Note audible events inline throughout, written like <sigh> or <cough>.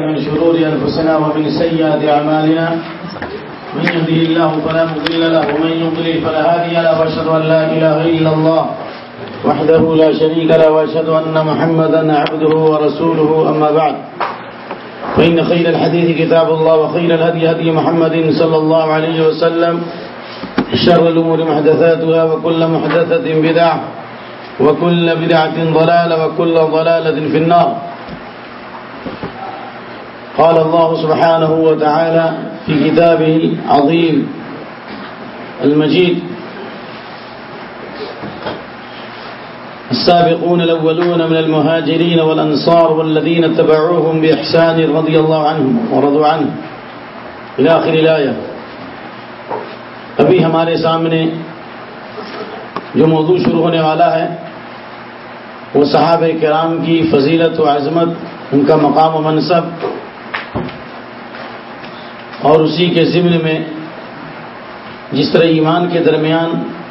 من شرور أنفسنا ومن سيئات أعمالنا من يهده الله فلا مضل له، ومن يضلل فلا هادي له، وأشهد أن لا إله إلا الله وحده لا شريك له، وأشهد أن محمدا عبده ورسوله، أما بعد. فإن خير الحديث كتاب الله وخير الهدي هدي محمد صلى الله عليه وسلم، شر الأمور محدثاتها وكل محدثة بدعة وكل بدعة ضلالة وكل ضلالة في النار. قال الله سبحانه وتعالى في كتابه العظيم المجيد. السابقون الأولون من المهاجرين والأنصار والذين اتبعوهم بإحسان رضي الله عنهم ورضوا عنه. إلى آخر الآية. ابھی ہمارے سامنے جو موضوع شروع ہونے والا ہے، وہ صحابہ کرام کی فضیلت و عظمت، ان کا مقام و منصب اور اسی کے ضمن میں جس طرح ایمان کے درمیان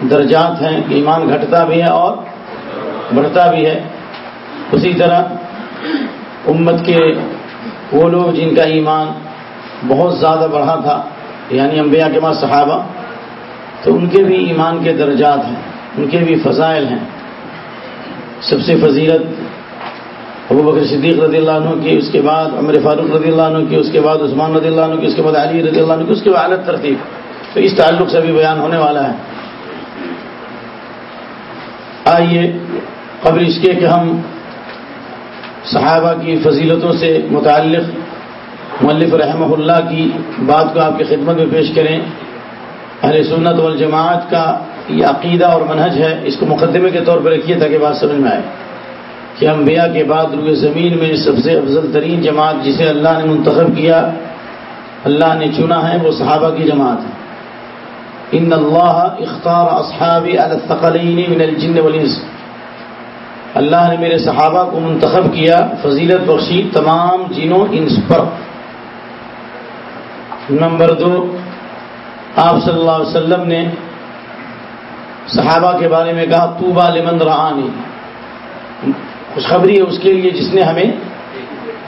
درجات ہیں کہ ایمان گھٹتا بھی ہے اور بڑھتا بھی ہے، اسی طرح امت کے وہ لوگ جن کا ایمان بہت زیادہ بڑھا تھا یعنی انبیاء کے بعد صحابہ، تو ان کے بھی ایمان کے درجات ہیں، ان کے بھی فضائل ہیں۔ سب سے فضیلت ابو بکر صدیق رضی اللہ عنہ کی، اس کے بعد عمر فاروق رضی اللہ عنہ کی، اس کے بعد عثمان رضی اللہ عنہ کی، اس کے بعد علی رضی اللہ عنہ کی، اس کے بعد الگ ترتیب۔ تو اس تعلق سے بھی بیان ہونے والا ہے۔ آئیے قبل اس کے کہ ہم صحابہ کی فضیلتوں سے متعلق ملف رحمہ اللہ کی بات کو آپ کی خدمت میں پیش کریں۔ اہل سنت والجماعت کا یہ عقیدہ اور منہج ہے، اس کو مقدمے کے طور پر رکھیے تاکہ بات سمجھ میں آئے۔ کہ انبیاء کے بعد روئے زمین میں سب سے افضل ترین جماعت جسے اللہ نے منتخب کیا، اللہ نے چنا ہے وہ صحابہ کی جماعت ہے۔ ان اللہ اختار اصحاب الثقلین من الجن والانس۔ اللہ نے میرے صحابہ کو منتخب کیا، فضیلت بخشی تمام جنوں انس پر۔ نمبر دو، آپ صلی اللہ علیہ وسلم نے صحابہ کے بارے میں کہا تو لمن رعانی خوشخبری ہے اس کے لیے جس نے ہمیں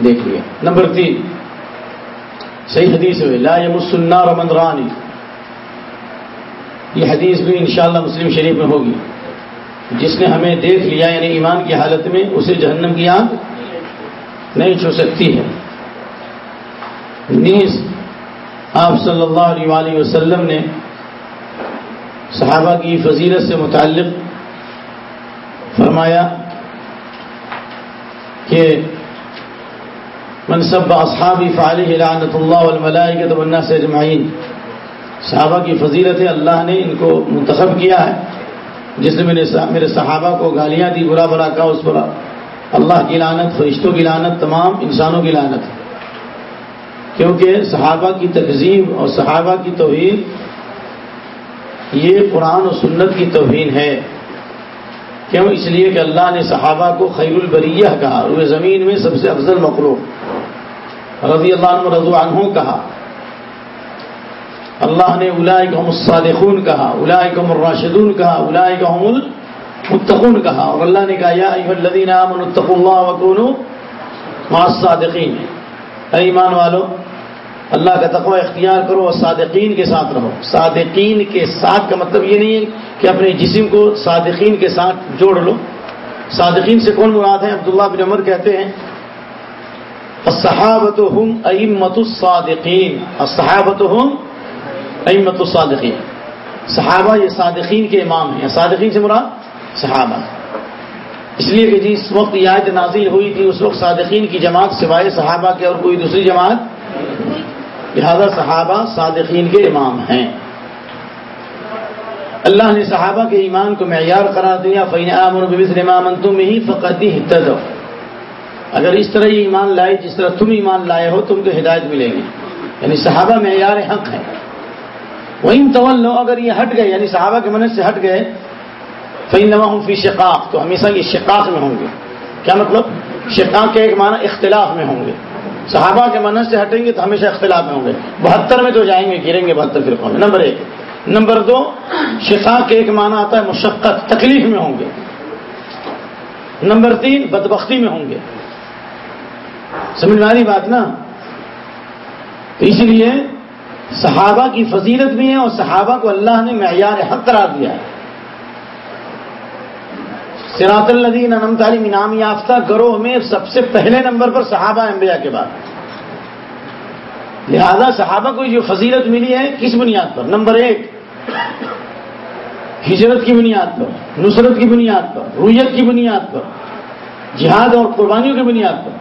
دیکھ لیا۔ نمبر تین، صحیح حدیث ہوئے لا یمس النار من رانی۔ یہ حدیث بھی انشاءاللہ مسلم شریف میں ہوگی۔ جس نے ہمیں دیکھ لیا یعنی ایمان کی حالت میں، اسے جہنم کی آنکھ نہیں چھو سکتی ہے۔ نیز، آپ صلی اللہ علیہ وآلہ وسلم نے صحابہ کی فضیلت سے متعلق فرمایا کہ منصب اصحابی فعلی لعنت اللہ والملائکۃ والناس اجمعین، صحابہ کی فضیلت ہے، اللہ نے ان کو منتخب کیا ہے۔ جس نے میرے میرے صحابہ کو گالیاں دی، برا برا کہا، اس پر اللہ کی لعنت، فرشتوں کی لعنت، تمام انسانوں کی لعنت۔ ہے کیونکہ صحابہ کی تہذیب اور صحابہ کی توہین یہ قرآن و سنت کی توہین ہے۔ کیوں؟ اس لیے کہ اللہ نے صحابہ کو خیر البریہ کہا روئے زمین میں سب سے افضل مخلوق۔ رضی اللہ عنہ رضو عنہ کہا۔ اللہ نے الائکم الصادقون کہا الائکم الراشدون کہا الائکم المتقون کہا۔ اور اللہ نے کہا، یا الذین آمنوا اتقوا اللہ وکونوا مع الصادقین۔ اے ایمان والو اللہ کا تقوی اختیار کرو اور صادقین کے ساتھ رہو۔ صادقین کے ساتھ کا مطلب یہ نہیں ہے کہ اپنے جسم کو صادقین کے ساتھ جوڑ لو۔ صادقین سے کون مراد ہے؟ عبداللہ بن عمر کہتے ہیں الصحابت ہم امت الصادقین الصحابت ہم امت الصادقین۔ صحابہ یہ صادقین کے امام ہیں۔ صادقین سے مراد صحابہ۔ اس لیے کہ جس وقت یہ آیت نازل ہوئی تھی، اس وقت صادقین کی جماعت سوائے صحابہ کے اور کوئی دوسری جماعت لہذا صحابہ صادقین کے امام ہیں۔ اللہ نے صحابہ کے ایمان کو معیار قرار دیا فین امن امام تم ہی فقط اگر اس طرح یہ ایمان لائے، جس طرح تم ایمان لائے ہو، تم کو ہدایت ملے گی۔ یعنی صحابہ معیار حق ہے۔ وہیں طول لو اگر یہ ہٹ گئے یعنی صحابہ کے منت سے ہٹ گئے فین نما فی شقاق۔ تو ہمیشہ یہ شقاق میں ہوں گے۔ کیا مطلب؟ شقاق کے ایک معنی اختلاف میں ہوں گے۔ صحابہ کے منت سے ہٹیں گے تو ہمیشہ اختلاف میں ہوں گے۔ بہتر میں تو جائیں گے، گریں گے بہتر فرقوں میں۔ نمبر ایک۔ نمبر دو، شفا کے ایک معنی آتا ہے مشقت، تکلیف میں ہوں گے۔ نمبر تین، بدبختی میں ہوں گے۔ سمجھ میں آ رہی بات نا؟ تو اس لیے صحابہ کی فضیلت بھی ہے اور صحابہ کو اللہ نے معیار حق قرار دیا ہے۔ سراط الدین انم تعلیم انعام یافتہ گروہ میں سب سے پہلے نمبر پر صحابہ انبیاء کے بعد۔ لہذا صحابہ کو جو فضیلت ملی ہے کس بنیاد پر؟ نمبر ایک، ہجرت کی بنیاد پر، نصرت کی بنیاد پر رویت کی بنیاد پر، جہاد اور قربانیوں کی بنیاد پر۔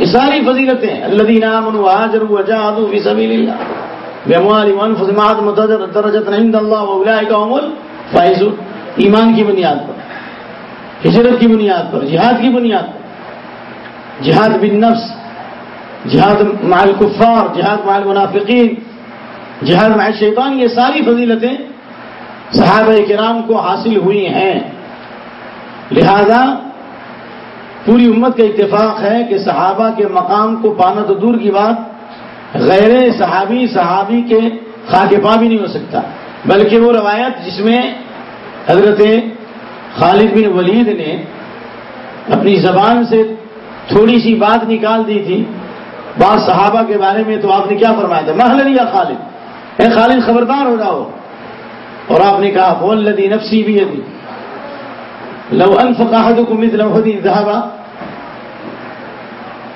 یہ ساری فضیلتیں اللہ دینا منواجر فائز ایمان کی بنیاد پر۔ ہجرت کی بنیاد پر، جہاد کی بنیاد پر۔ جہاد بن نفس جہاد مع الکفار، جہاد مع المنافقین، جہاد مع الشیطان، یہ ساری فضیلتیں صحابہ کرام کو حاصل ہوئی ہیں۔ لہذا پوری امت کا اتفاق ہے کہ صحابہ کے مقام کو پانا تو دور کی بات، غیر صحابی صحابی کے خاک پا بھی نہیں ہو سکتا۔ بلکہ وہ روایت جس میں حضرت خالد بن ولید نے اپنی زبان سے تھوڑی سی بات نکال دی تھی۔ بعض صحابہ کے بارے میں تو آپ نے کیا فرمایا تھا؟ محل یا خالد؟ اے خالد، خبردار ہو جاؤ۔ اور آپ نے کہا بول لدی نفسی بھی لو انفق احدكم مثل احد ذهب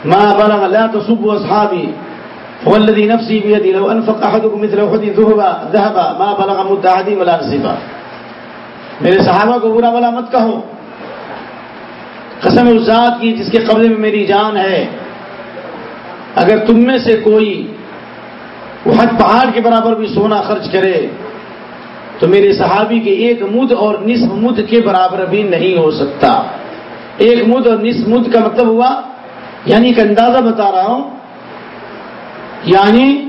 ما بلغ لا تصب اصحابي هو الذي نفسي بيدي لو انفق احدكم مثل احد ذهب ما بلغ مد احد ولا نصيبا میرے صحابہ کو برا بلا مت کہو۔ قسم اس ذات کی جس کے قبضے میں میری جان ہے۔ اگر تم میں سے کوئی وہ پہاڑ کے برابر بھی سونا خرچ کرے، تو میرے صحابی کے ایک مد اور نصف مد کے برابر بھی نہیں ہو سکتا۔ ایک مد اور نصف مد کا مطلب ہوا یعنی ایک اندازہ بتا رہا ہوں یعنی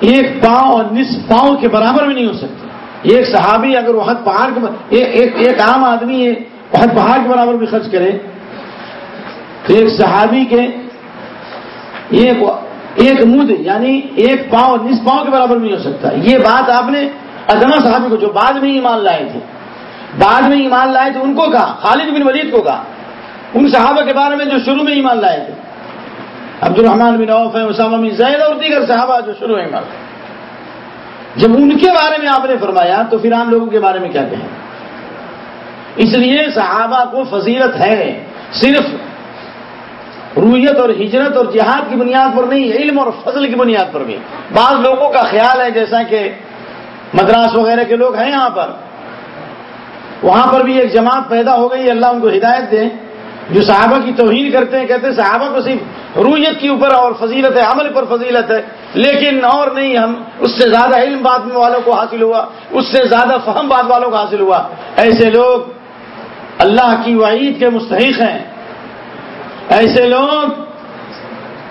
ایک پاؤں اور نصف پاؤں کے برابر بھی نہیں ہو سکتا۔ ایک صحابی اگر وہ پہاڑ کے ایک ایک عام آدمی ہے حد پہاڑ کے برابر بھی خرچ کرے تو ایک صحابی کے ایک ایک مد یعنی ایک پاؤں نصف پاؤں کے برابر نہیں ہو سکتا۔ یہ بات آپ نے ادنا صحابی کو جو بعد میں ایمان لائے تھے، بعد میں ایمان لائے تھے، ان کو کہا، خالد بن ولید کو کہا، ان صحابہ کے بارے میں جو شروع میں ایمان لائے تھے۔ عبد الرحمان بن عوف ہے اسامہ بن زید اور دیگر صحابہ جو شروع میں ایمان جب ان کے بارے میں آپ نے فرمایا تو پھر عام لوگوں کے بارے میں کیا کہیں؟ اس لیے صحابہ کو فضیلت ہے صرف رویت اور ہجرت اور جہاد کی بنیاد پر نہیں، علم اور فضل کی بنیاد پر بھی۔ بعض لوگوں کا خیال ہے جیسا کہ مدراس وغیرہ کے لوگ ہیں یہاں پر۔ وہاں پر بھی ایک جماعت پیدا ہو گئی، اللہ ان کو ہدایت دے۔ جو صحابہ کی توہین کرتے ہیں، کہتے ہیں صحابہ کو صرف رویت کے اوپر اور فضیلت ہے عمل پر فضیلت ہے، لیکن اور نہیں، ہم اس سے زیادہ علم بات والوں کو حاصل ہوا، اس سے زیادہ فہم بات والوں کو حاصل ہوا۔ ایسے لوگ اللہ کی وعید کے مستحق ہیں۔ ایسے لوگ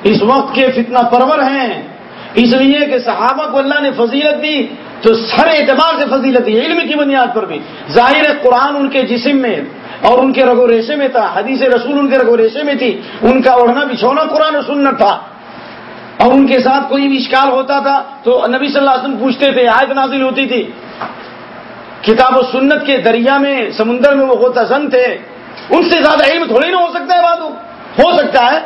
اس وقت کے فتنہ پرور ہیں۔ اس لیے کہ صحابہ کو اللہ نے فضیلت دی، تو سر اعتبار سے فضیلت ہے علم کی بنیاد پر بھی۔ ظاہر قرآن ان کے جسم میں اور ان کے رگو ریشے میں تھا، حدیث رسول ان کے رگو ریشے میں تھی۔ ان کا اوڑھنا بچھونا قرآن و سنت تھا۔ اور ان کے ساتھ کوئی بھی اشکال ہوتا تھا تو نبی صلی اللہ علیہ وسلم پوچھتے تھے، آیت نازل ہوتی تھی۔ کتاب و سنت کے دریا میں، سمندر میں وہ ہوتا زن تھے۔ ان سے زیادہ علم تھوڑی نہ ہو سکتا ہے بات ہو سکتا ہے۔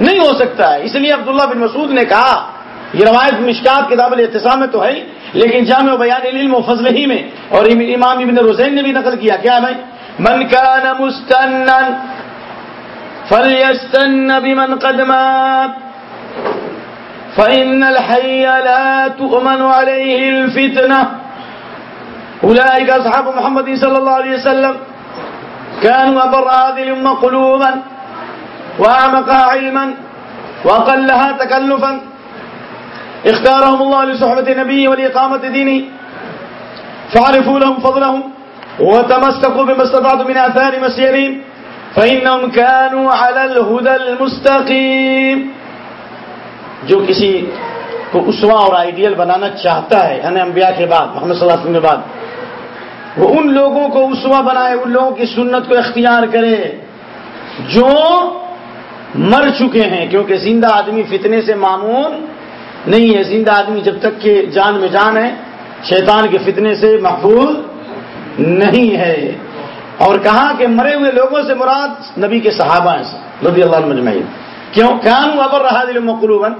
نہیں ہو سکتا ہے۔ اس لیے عبداللہ بن مسعود نے کہا، یہ روایت مشکات کتاب الاحتسام میں تو ہے لیکن جامع بیان علم و فضل ہی میں۔ اور امام ابن رزین نے بھی نقل کیا۔ کیا بھائی؟ من كان مستنا فليستن بمن قد مات. فإن الحي لا تؤمن عليه الفتنة. أولئك أصحاب محمد صلى الله عليه وسلم كانوا أبر هذه الأمة قلوبا وأعمقها علما وأقلها تكلفا. اختارهم الله لصحبة نبيه ولإقامة دينه. فعرفوا لهم فضلهم. وتمسكوا بما استطعتوا من آثار مسيرهم فإنهم كانوا على الهدى المستقيم. جو کسی کو اسوا اور آئیڈیل بنانا چاہتا ہے یعنی انبیاء کے بعد، محمد صلی اللہ علیہ وسلم کے بعد، وہ ان لوگوں کو اسوا بنائے، ان لوگوں کی سنت کو اختیار کرے، جو مر چکے ہیں، کیونکہ زندہ آدمی فتنے سے معمون نہیں ہے۔ زندہ آدمی جب تک کہ جان میں جان ہے، شیطان کے فتنے سے محفوظ نہیں ہے اور کہا کہ مرے ہوئے لوگوں سے مراد نبی کے صحابہ ہیں رضی اللہ عنہ کیوں؟ ابر رہا دل مقروباً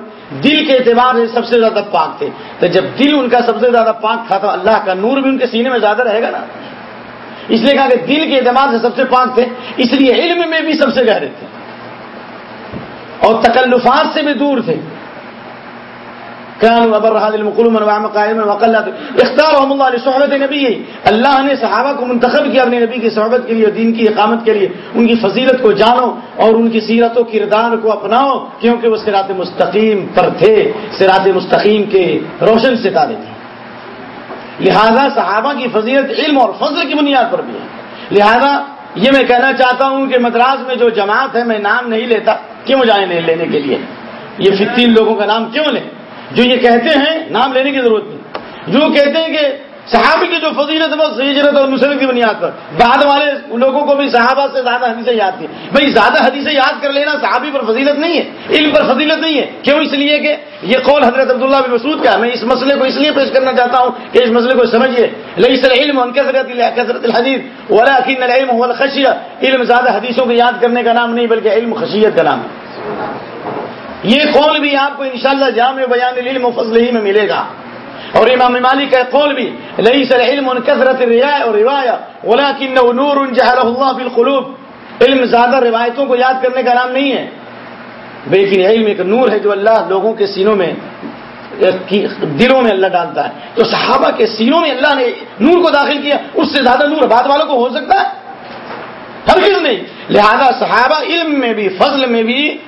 دل کے اعتبار سے سب سے زیادہ پاک تھے۔ تو جب دل ان کا سب سے زیادہ پاک تھا تو اللہ کا نور بھی ان کے سینے میں زیادہ رہے گا نا۔ اس لیے کہا کہ دل کے اعتبار سے سب سے پاک تھے، اس لیے علم میں بھی سب سے گہرے تھے۔ اور تکلفات سے بھی دور تھے۔ اختار اللہ صحبت نبی اللہ نے صحابہ کو منتخب کیا، اپنے نبی کی صحبت کے لیے، دین کی اقامت کے لیے، ان کی فضیلت کو جانو اور ان کی سیرت و کردار کو اپناؤ، کیونکہ وہ سرات مستقیم پر تھے سرات مستقیم کے روشن ستارے تھے۔ لہذا صحابہ کی فضیلت علم اور فضل کی بنیاد پر بھی ہے۔ لہذا یہ میں کہنا چاہتا ہوں کہ مدراس میں جو جماعت ہے، میں نام نہیں لیتا، کیوں جائیں لینے کے لیے؟ یہ فتین لوگوں کا نام کیوں لیں؟ جو یہ کہتے ہیں، نام لینے کی ضرورت نہیں۔ جو کہتے ہیں کہ صحابی کی جو فضیلت ہے، بس ہجرت اور مسلم کی بنیاد پر۔ بعد والے لوگوں کو بھی صحابہ سے زیادہ حدیثیں یاد تھی بھائی، زیادہ حدیثیں یاد کر لینا صحابی پر فضیلت نہیں ہے۔ علم پر فضیلت نہیں ہے۔ کیوں؟ اس لیے کہ یہ قول حضرت عبداللہ بن مسعود کا میں اس مسئلے کو اس لیے پیش کرنا چاہتا ہوں کہ اس مسئلے کو سمجھیے لئی سر علم کثرت کثرت الحدیث ولا العلم هو الخشیہ علم زیادہ حدیثوں کو یاد کرنے کا نام نہیں، بلکہ علم خشیت کا نام ہے۔ یہ قول بھی آپ کو انشاءاللہ جامع بیان العلم و فضل ہی میں ملے گا۔ اور امام مالک کا قول بھی لئی سر علم کثرت اور روایا نور اللہ فی القلوب۔ علم زیادہ روایتوں کو یاد کرنے کا نام نہیں ہے۔ لیکن علم ایک نور ہے جو اللہ لوگوں کے سینوں میں دلوں میں اللہ ڈالتا ہے۔ تو صحابہ کے سینوں میں اللہ نے نور کو داخل کیا، اس سے زیادہ نور بعد والوں کو ہو سکتا ہے؟ ہر نہیں۔ لہذا صحابہ علم میں بھی، فضل میں بھی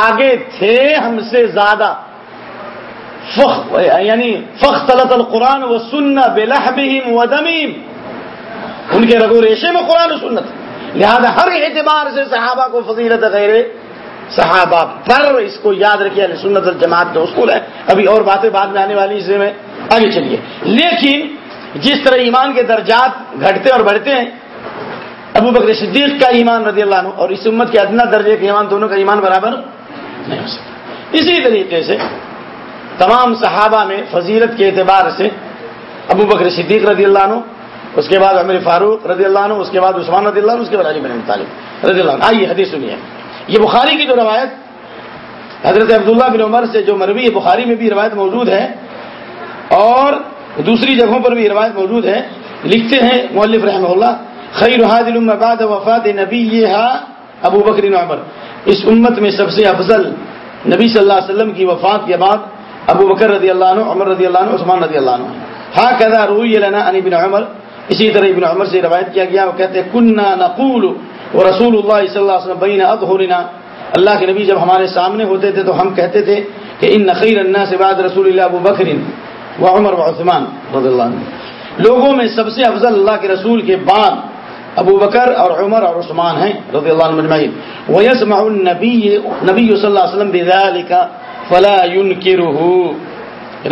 آگے تھے ہم سے زیادہ۔ فخ یعنی فخ طلط القرآن و سننا بلحبہم و دمیم۔ ان کے رگو ریشے میں قرآن و سنت۔ لہذا ہر اعتبار سے صحابہ کو فضیلت غیر صحابہ پر اس کو یاد رکھیے سنت الجماعت جو اصول ہے۔ ابھی اور باتیں بعد میں آنے والی اسے میں آگے چلیے۔ لیکن جس طرح ایمان کے درجات گھٹتے اور بڑھتے ہیں، ابو بکر صدیق کا ایمان رضی اللہ عنہ اور اس امت کے ادنا درجے کے ایمان دونوں کا ایمان برابر نہیں ہو سکتا۔ اسی طریقے سے تمام صحابہ میں فضیلت کے اعتبار سے ابو بکر صدیق رضی اللہ عنہ، اس کے بعد امیر فاروق رضی اللہ عنہ، اس کے بعد عثمان رضی اللہ عنہ، اس کے بعد علی بن طالب رضی اللہ عنہ۔ آئیے حدیث سنیے۔ یہ بخاری کی جو روایت، حضرت عبداللہ بن عمر سے جو مروی بخاری میں بھی روایت موجود ہے، اور دوسری جگہوں پر بھی روایت موجود ہے، لکھتے ہیں مولف رحمہ اللہ، خیر حاضل بعد وفات نبی یہ ابو بکر عمر۔ اس امت میں سب سے افضل نبی صلی اللہ علیہ وسلم کی وفات کے بعد ابو بکر رضی اللہ عنہ، عمر رضی اللہ عنہ، عثمان رضی اللہ عنہ۔ ہاں کہا روئی لنا ان ابن عمر۔ اسی طرح ابن عمر سے روایت کیا گیا، وہ کہتے کننا نقول و رسول اللہ صلی اللہ علیہ وسلم بین اظہرنا۔ اللہ کے نبی جب ہمارے سامنے ہوتے تھے تو ہم کہتے تھے کہ ان نقیر الناس بعد رسول اللہ ابو بکر و عمر و عثمان رضی اللہ عنہ۔ لوگوں میں سب سے افضل اللہ کے رسول کے بعد ابو بکر اور عمر اور عثمان ہیں رضی اللہ عنہ مجمعین ویسمع النبی نبی صلی اللہ علیہ وسلم بذالک فلا ينکرہ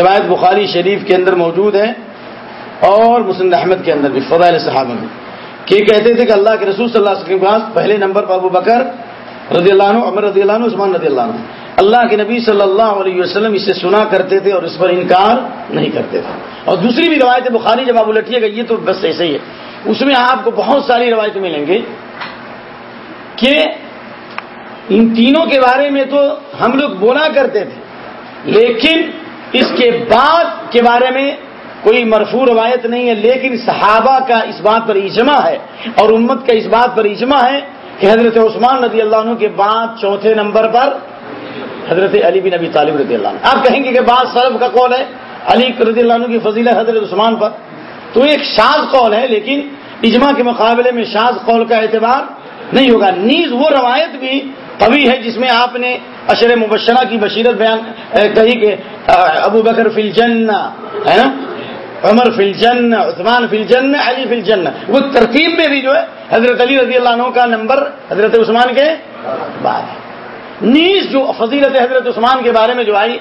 روایت بخاری شریف کے اندر موجود ہے اور مسند احمد کے اندر بھی، فضائل صحابہ میں۔ کہ کہتے تھے کہ اللہ کے رسول صلی اللہ علیہ وسلم کے پاس پہلے نمبر پر ابو بکر رضی اللہ عنہ، عمر رضی اللہ عنہ، عثمان رضی اللہ عنہ۔ اللہ کے نبی صلی اللہ علیہ وسلم اسے سنا کرتے تھے اور اس پر انکار نہیں کرتے تھے۔ اور دوسری بھی روایت بخاری جب آپ الٹیے گا، یہ تو بس ایسے ہی ہے۔ اس میں آپ کو بہت ساری روایتیں ملیں گے کہ ان تینوں کے بارے میں تو ہم لوگ بولا کرتے تھے، لیکن اس کے بعد کے بارے میں کوئی مرفوع روایت نہیں ہے، لیکن صحابہ کا اس بات پر اجماع ہے اور امت کا اس بات پر اجماع ہے کہ حضرت عثمان رضی اللہ عنہ کے بعد چوتھے نمبر پر حضرت علی بن نبی طالب رضی اللہ عنہ۔ آپ کہیں گے کہ بعض سرف کا قول ہے، علی رضی اللہ عنہ کی فضیلت حضرت عثمان پر۔ تو ایک شاز قول ہے، لیکن اجماع کے مقابلے میں شاز قول کا اعتبار نہیں ہوگا۔ نیز وہ روایت بھی قوی ہے جس میں آپ نے اشر مبشرہ کی بشیرت بیان کہی کہ ابو بکر فی الجنہ، ہے نا؟ عمر فی الجنہ، عثمان فی الجنہ، علی فی الجنہ۔ وہ ترتیب میں بھی جو ہے، حضرت علی رضی اللہ عنہ کا نمبر حضرت عثمان کے بعد نیز جو فضیلت حضرت عثمان کے بارے میں جو آئی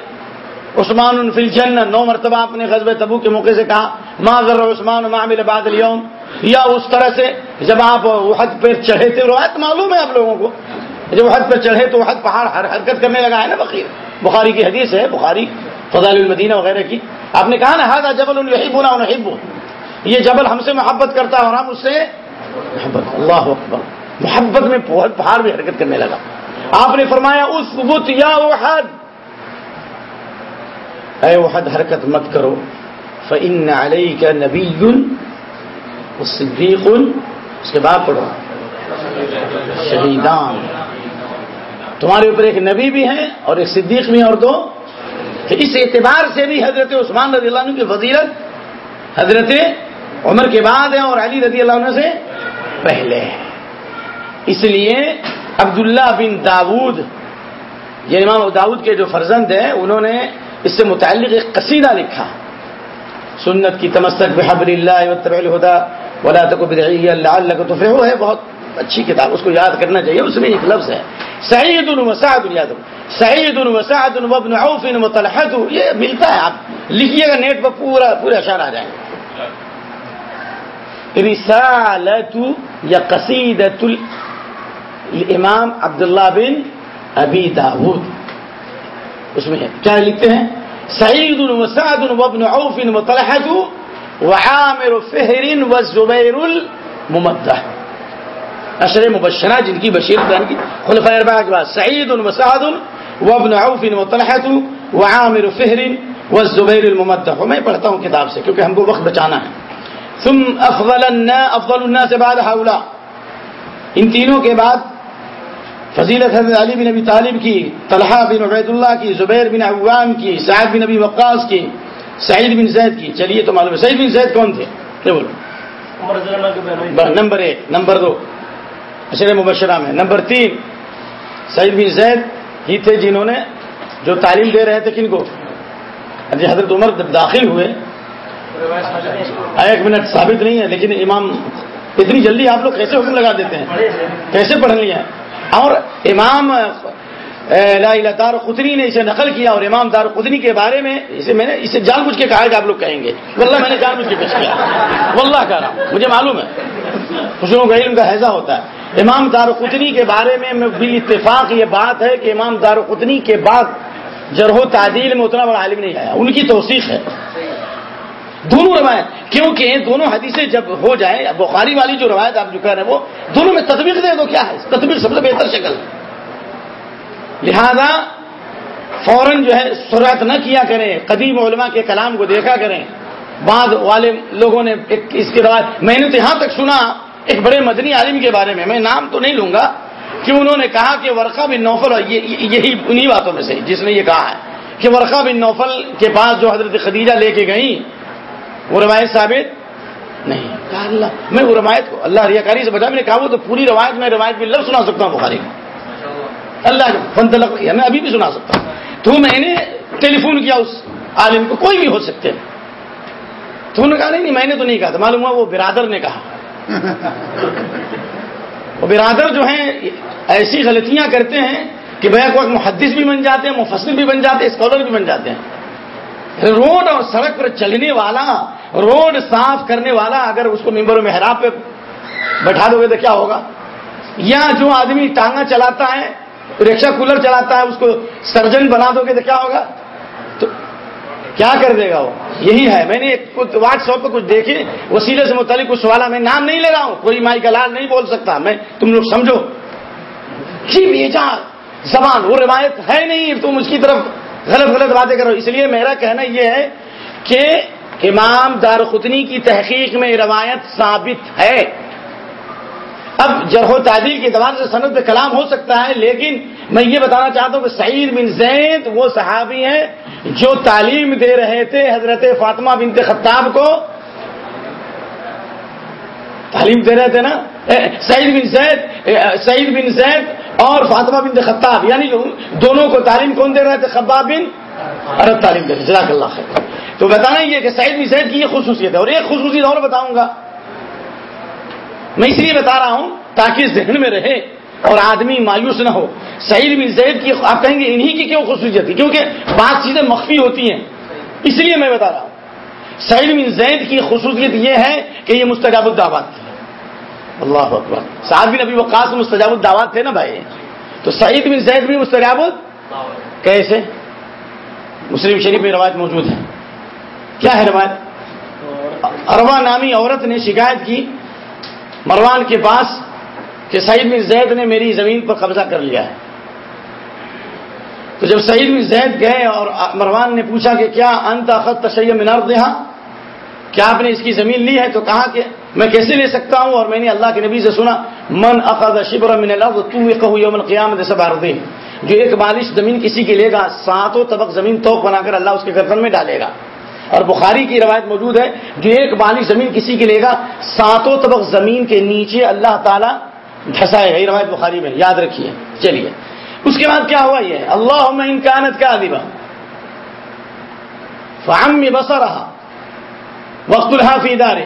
عثمان فی الجنہ، نو مرتبہ آپ نے غزب تبو کے موقع سے کہا، ما ذر عثمان معامل بعد اليوم؟ یا اس طرح سے جب آپ وحد پہ چڑھے تھے، روایت معلوم ہے آپ لوگوں کو، جب وحد پہ چڑھے تو وحد پہاڑ حرکت کرنے لگا ہے نا بخیر بخاری کی حدیث ہے، بخاری فضال المدینہ وغیرہ کی۔ آپ نے کہا نا ہاں جبل الحبنا نحب. یہ جبل ہم سے محبت کرتا ہے اور ہم اس سے محبت، اللہ اکبر۔ محبت میں پہاڑ بھی حرکت کرنے لگا۔ آپ نے فرمایا اس بت یا وحد. اے وحد حرکت مت کرو فن علیہ کا نبی صدیق اس کے بعد پڑھو۔ شہیدان۔ تمہارے اوپر ایک نبی بھی ہے اور ایک صدیق بھی اور دو۔ اس اعتبار سے بھی حضرت عثمان رضی اللہ عنہ کی فضیلت حضرت عمر کے بعد ہے اور علی رضی اللہ عنہ سے پہلے ہے اس لیے عبداللہ بن داود یہ امام داود کے جو فرزند ہیں، انہوں نے اس سے متعلق ایک قصیدہ لکھا۔ سنت کی تمسک بحبر اللہ الہدا ولا تک اللہ اللہ کو تو ہے، بہت اچھی کتاب، اس کو یاد کرنا چاہیے۔ اس میں ایک لفظ ہے، سعید الوسعد یاد سعید الوسعد وابن عوف وطلحت یہ ملتا ہے۔ آپ لکھیے گا، نیٹ پر پورا پورا اشار آ جائیں رسالت یا قصیدت الامام عبداللہ بن ابی داود۔ اس میں ہے۔ کیا لکھتے ہیں؟ سعید وسعد وابن عوف وطلحت وعامر فہر وزبیر الممدہ۔ اشر مبشرہ، جن کی بشیر بیان کی۔ خلفۂ اربع کے بعد سعید وسعد وابن عوف وطلحت وعامر فہر والزبیر الممدہ۔ میں پڑھتا ہوں کتاب سے، کیونکہ ہم کو وقت بچانا ہے۔ ثم افضل الناس افضل الناس بعد هؤلاء۔ ان تینوں کے بعد فضیلت حضرت علی بن ابی طالب کی طلحہ بن عبید اللہ کی زبیر بن عوام کی سعید بن ابی وقاص کی سعید بن زید کی۔ چلیے تو معلوم ہے سعید بن زید کون تھے؟ کیا بولو۔ نمبر ایک نمبر دو۔ اشر مبشرہ میں نمبر تین سعید بن زید ہی تھے جنہوں نے جو تعلیم دے رہے تھے کن کو؟ جی حضرت عمر داخل ہوئے۔ ایک منٹ ثابت نہیں ہے لیکن امام اتنی جلدی آپ لوگ کیسے حکم لگا دیتے ہیں؟ کیسے پڑھ لیا اور امام لا دار قطنی نے اسے نقل کیا اور امام دار قطنی کے بارے میں اسے میں نے، اسے جان بوجھ کے کہا کہ آپ لوگ کہیں گے۔ واللہ میں نے جان بوجھ کے پیش کیا۔ واللہ کہہ رہا ہوں، مجھے معلوم ہے۔ کچھ لوگوں کا علم کا حیضہ ہوتا ہے۔ امام دار قطنی کے بارے میں بال اتفاق یہ بات ہے کہ امام دار قطنی کے بعد جرح و تعدیل میں اتنا بڑا عالم نہیں آیا۔ ان کی توثیق ہے۔ دونوں روایت، کیونکہ دونوں حدیثیں جب ہو جائے، بخاری والی جو روایت آپ جو کہہ رہے ہیں، وہ دونوں میں تطبیق دے دو کیا ہے؟ تطبیق سب سے بہتر شکل۔ لہذا فوراً جو ہے سرعت نہ کیا کریں، قدیم علماء کے کلام کو دیکھا کریں۔ بعد والے لوگوں نے ایک اس کی روایت، میں نے تو یہاں تک سنا ایک بڑے مدنی عالم کے بارے میں میں نام تو نہیں لوں گا، کہ انہوں نے کہا کہ ورقہ بن نوفل یہی انہی باتوں میں سے جس نے یہ کہا ہے کہ ورقہ بن نوفل کے پاس جو حضرت خدیجہ لے کے گئیں وہ روایت ثابت نہیں۔ کہا اللہ۔ میں وہ روایت کو اللہ ریا کاری سے بتا میں نے کہا وہ تو پوری روایت میں روایت بھی لفظ سنا سکتا ہوں بخاری کو۔ اللہ فن تلق میں ابھی بھی سنا سکتا ہوں۔ تو میں نے ٹیلی فون کیا اس عالم کو کوئی بھی ہو سکتے۔ تو انہوں نے کہا نہیں نہیں میں نے تو نہیں کہا تھا۔ معلوم ہوا وہ برادر نے کہا۔ وہ برادر جو ہیں ایسی غلطیاں کرتے ہیں کہ بیک وقت محدث بھی بن جاتے ہیں مفسر بھی بن جاتے ہیں اسکالر بھی بن جاتے ہیں۔ روڈ اور سڑک پر چلنے والا روڈ صاف کرنے والا اگر اس کو ممبر میں محراب پہ بیٹھا دو گے تو کیا ہوگا؟ یا جو آدمی ٹانگا چلاتا ہے رکشا کولر چلاتا ہے، اس کو سرجن بنا دو گے تو کیا ہوگا؟ تو کیا کر دے گا وہ؟ یہی ہے۔ میں نے واٹس ایپ پہ کچھ دیکھے وسیلے سے متعلق کچھ سوال میں نام نہیں لے رہا ہوں۔ کوئی مائی کا لال نہیں بول سکتا۔ میں، تم لوگ سمجھو۔ جی زبان، وہ روایت ہے نہیں۔ تم اس کی طرف غلط غلط باتیں کرو۔ اس لیے میرا کہنا یہ ہے کہ امام دار خطنی کی تحقیق میں روایت ثابت ہے۔ اب جرح و تعدیل کے اعتبار سے صنعت پہ کلام ہو سکتا ہے، لیکن میں یہ بتانا چاہتا ہوں کہ سعید بن زید وہ صحابی ہیں جو تعلیم دے رہے تھے حضرت فاطمہ بنت خطاب کو۔ تعلیم دے رہے تھے نا؟ سعید بن زید سعید بن زید اور فاطمہ بن خطاب یعنی دونوں کو تعلیم کون دے رہے تھے؟ خباب بن عرب تعلیم دے رہے جزاک اللہ خیر۔ تو بتانا یہ کہ سعید بن زید کی یہ خصوصیت ہے اور ایک خصوصیت اور بتاؤں گا۔ میں اس لیے بتا رہا ہوں تاکہ ذہن میں رہے اور آدمی مایوس نہ ہو۔ سعید بن زید کی آپ کہیں گے انہی کی کیوں خصوصیت تھی؟ کیونکہ بات چیزیں مخفی ہوتی ہیں۔ اس لیے میں بتا رہا ہوں۔ سعید بن زید کی خصوصیت یہ ہے کہ یہ مستجاب الدعوات تھی اللہ اکبر۔ سعد بن ابھی وقاص مستجاب الدعوات تھے نا بھائی؟ تو سعید بن زید بھی مستجاب کیسے؟ مسلم شریف میں روایت موجود ہے۔ کیا ہے روایت؟ اروا نامی عورت نے شکایت کی مروان کے پاس کہ سعید بن زید نے میری زمین پر قبضہ کر لیا ہے۔ تو جب سعید بن زید گئے اور مروان نے پوچھا کہ کیا انت اخذ تشیہ منار دہا کیا آپ نے اس کی زمین لی ہے؟ تو کہا کہ میں کیسے لے سکتا ہوں اور میں نے اللہ کے نبی سے سنا، من اخذ شبر من تو یوم القیامت سب جو ایک بالش زمین کسی کی لے گا، ساتوں طبق زمین توق بنا کر اللہ اس کے گردن میں ڈالے گا۔ اور بخاری کی روایت موجود ہے، جو ایک بالش زمین کسی کی لے گا، ساتوں طبق زمین کے نیچے اللہ تعالیٰ دھسائے گا۔ یہ روایت بخاری میں، یاد رکھیے۔ چلیے، اس کے بعد کیا ہوا یہ اللہ انکانت کا ادیبہ فام میں بسا رہا وقت الحافی ادارے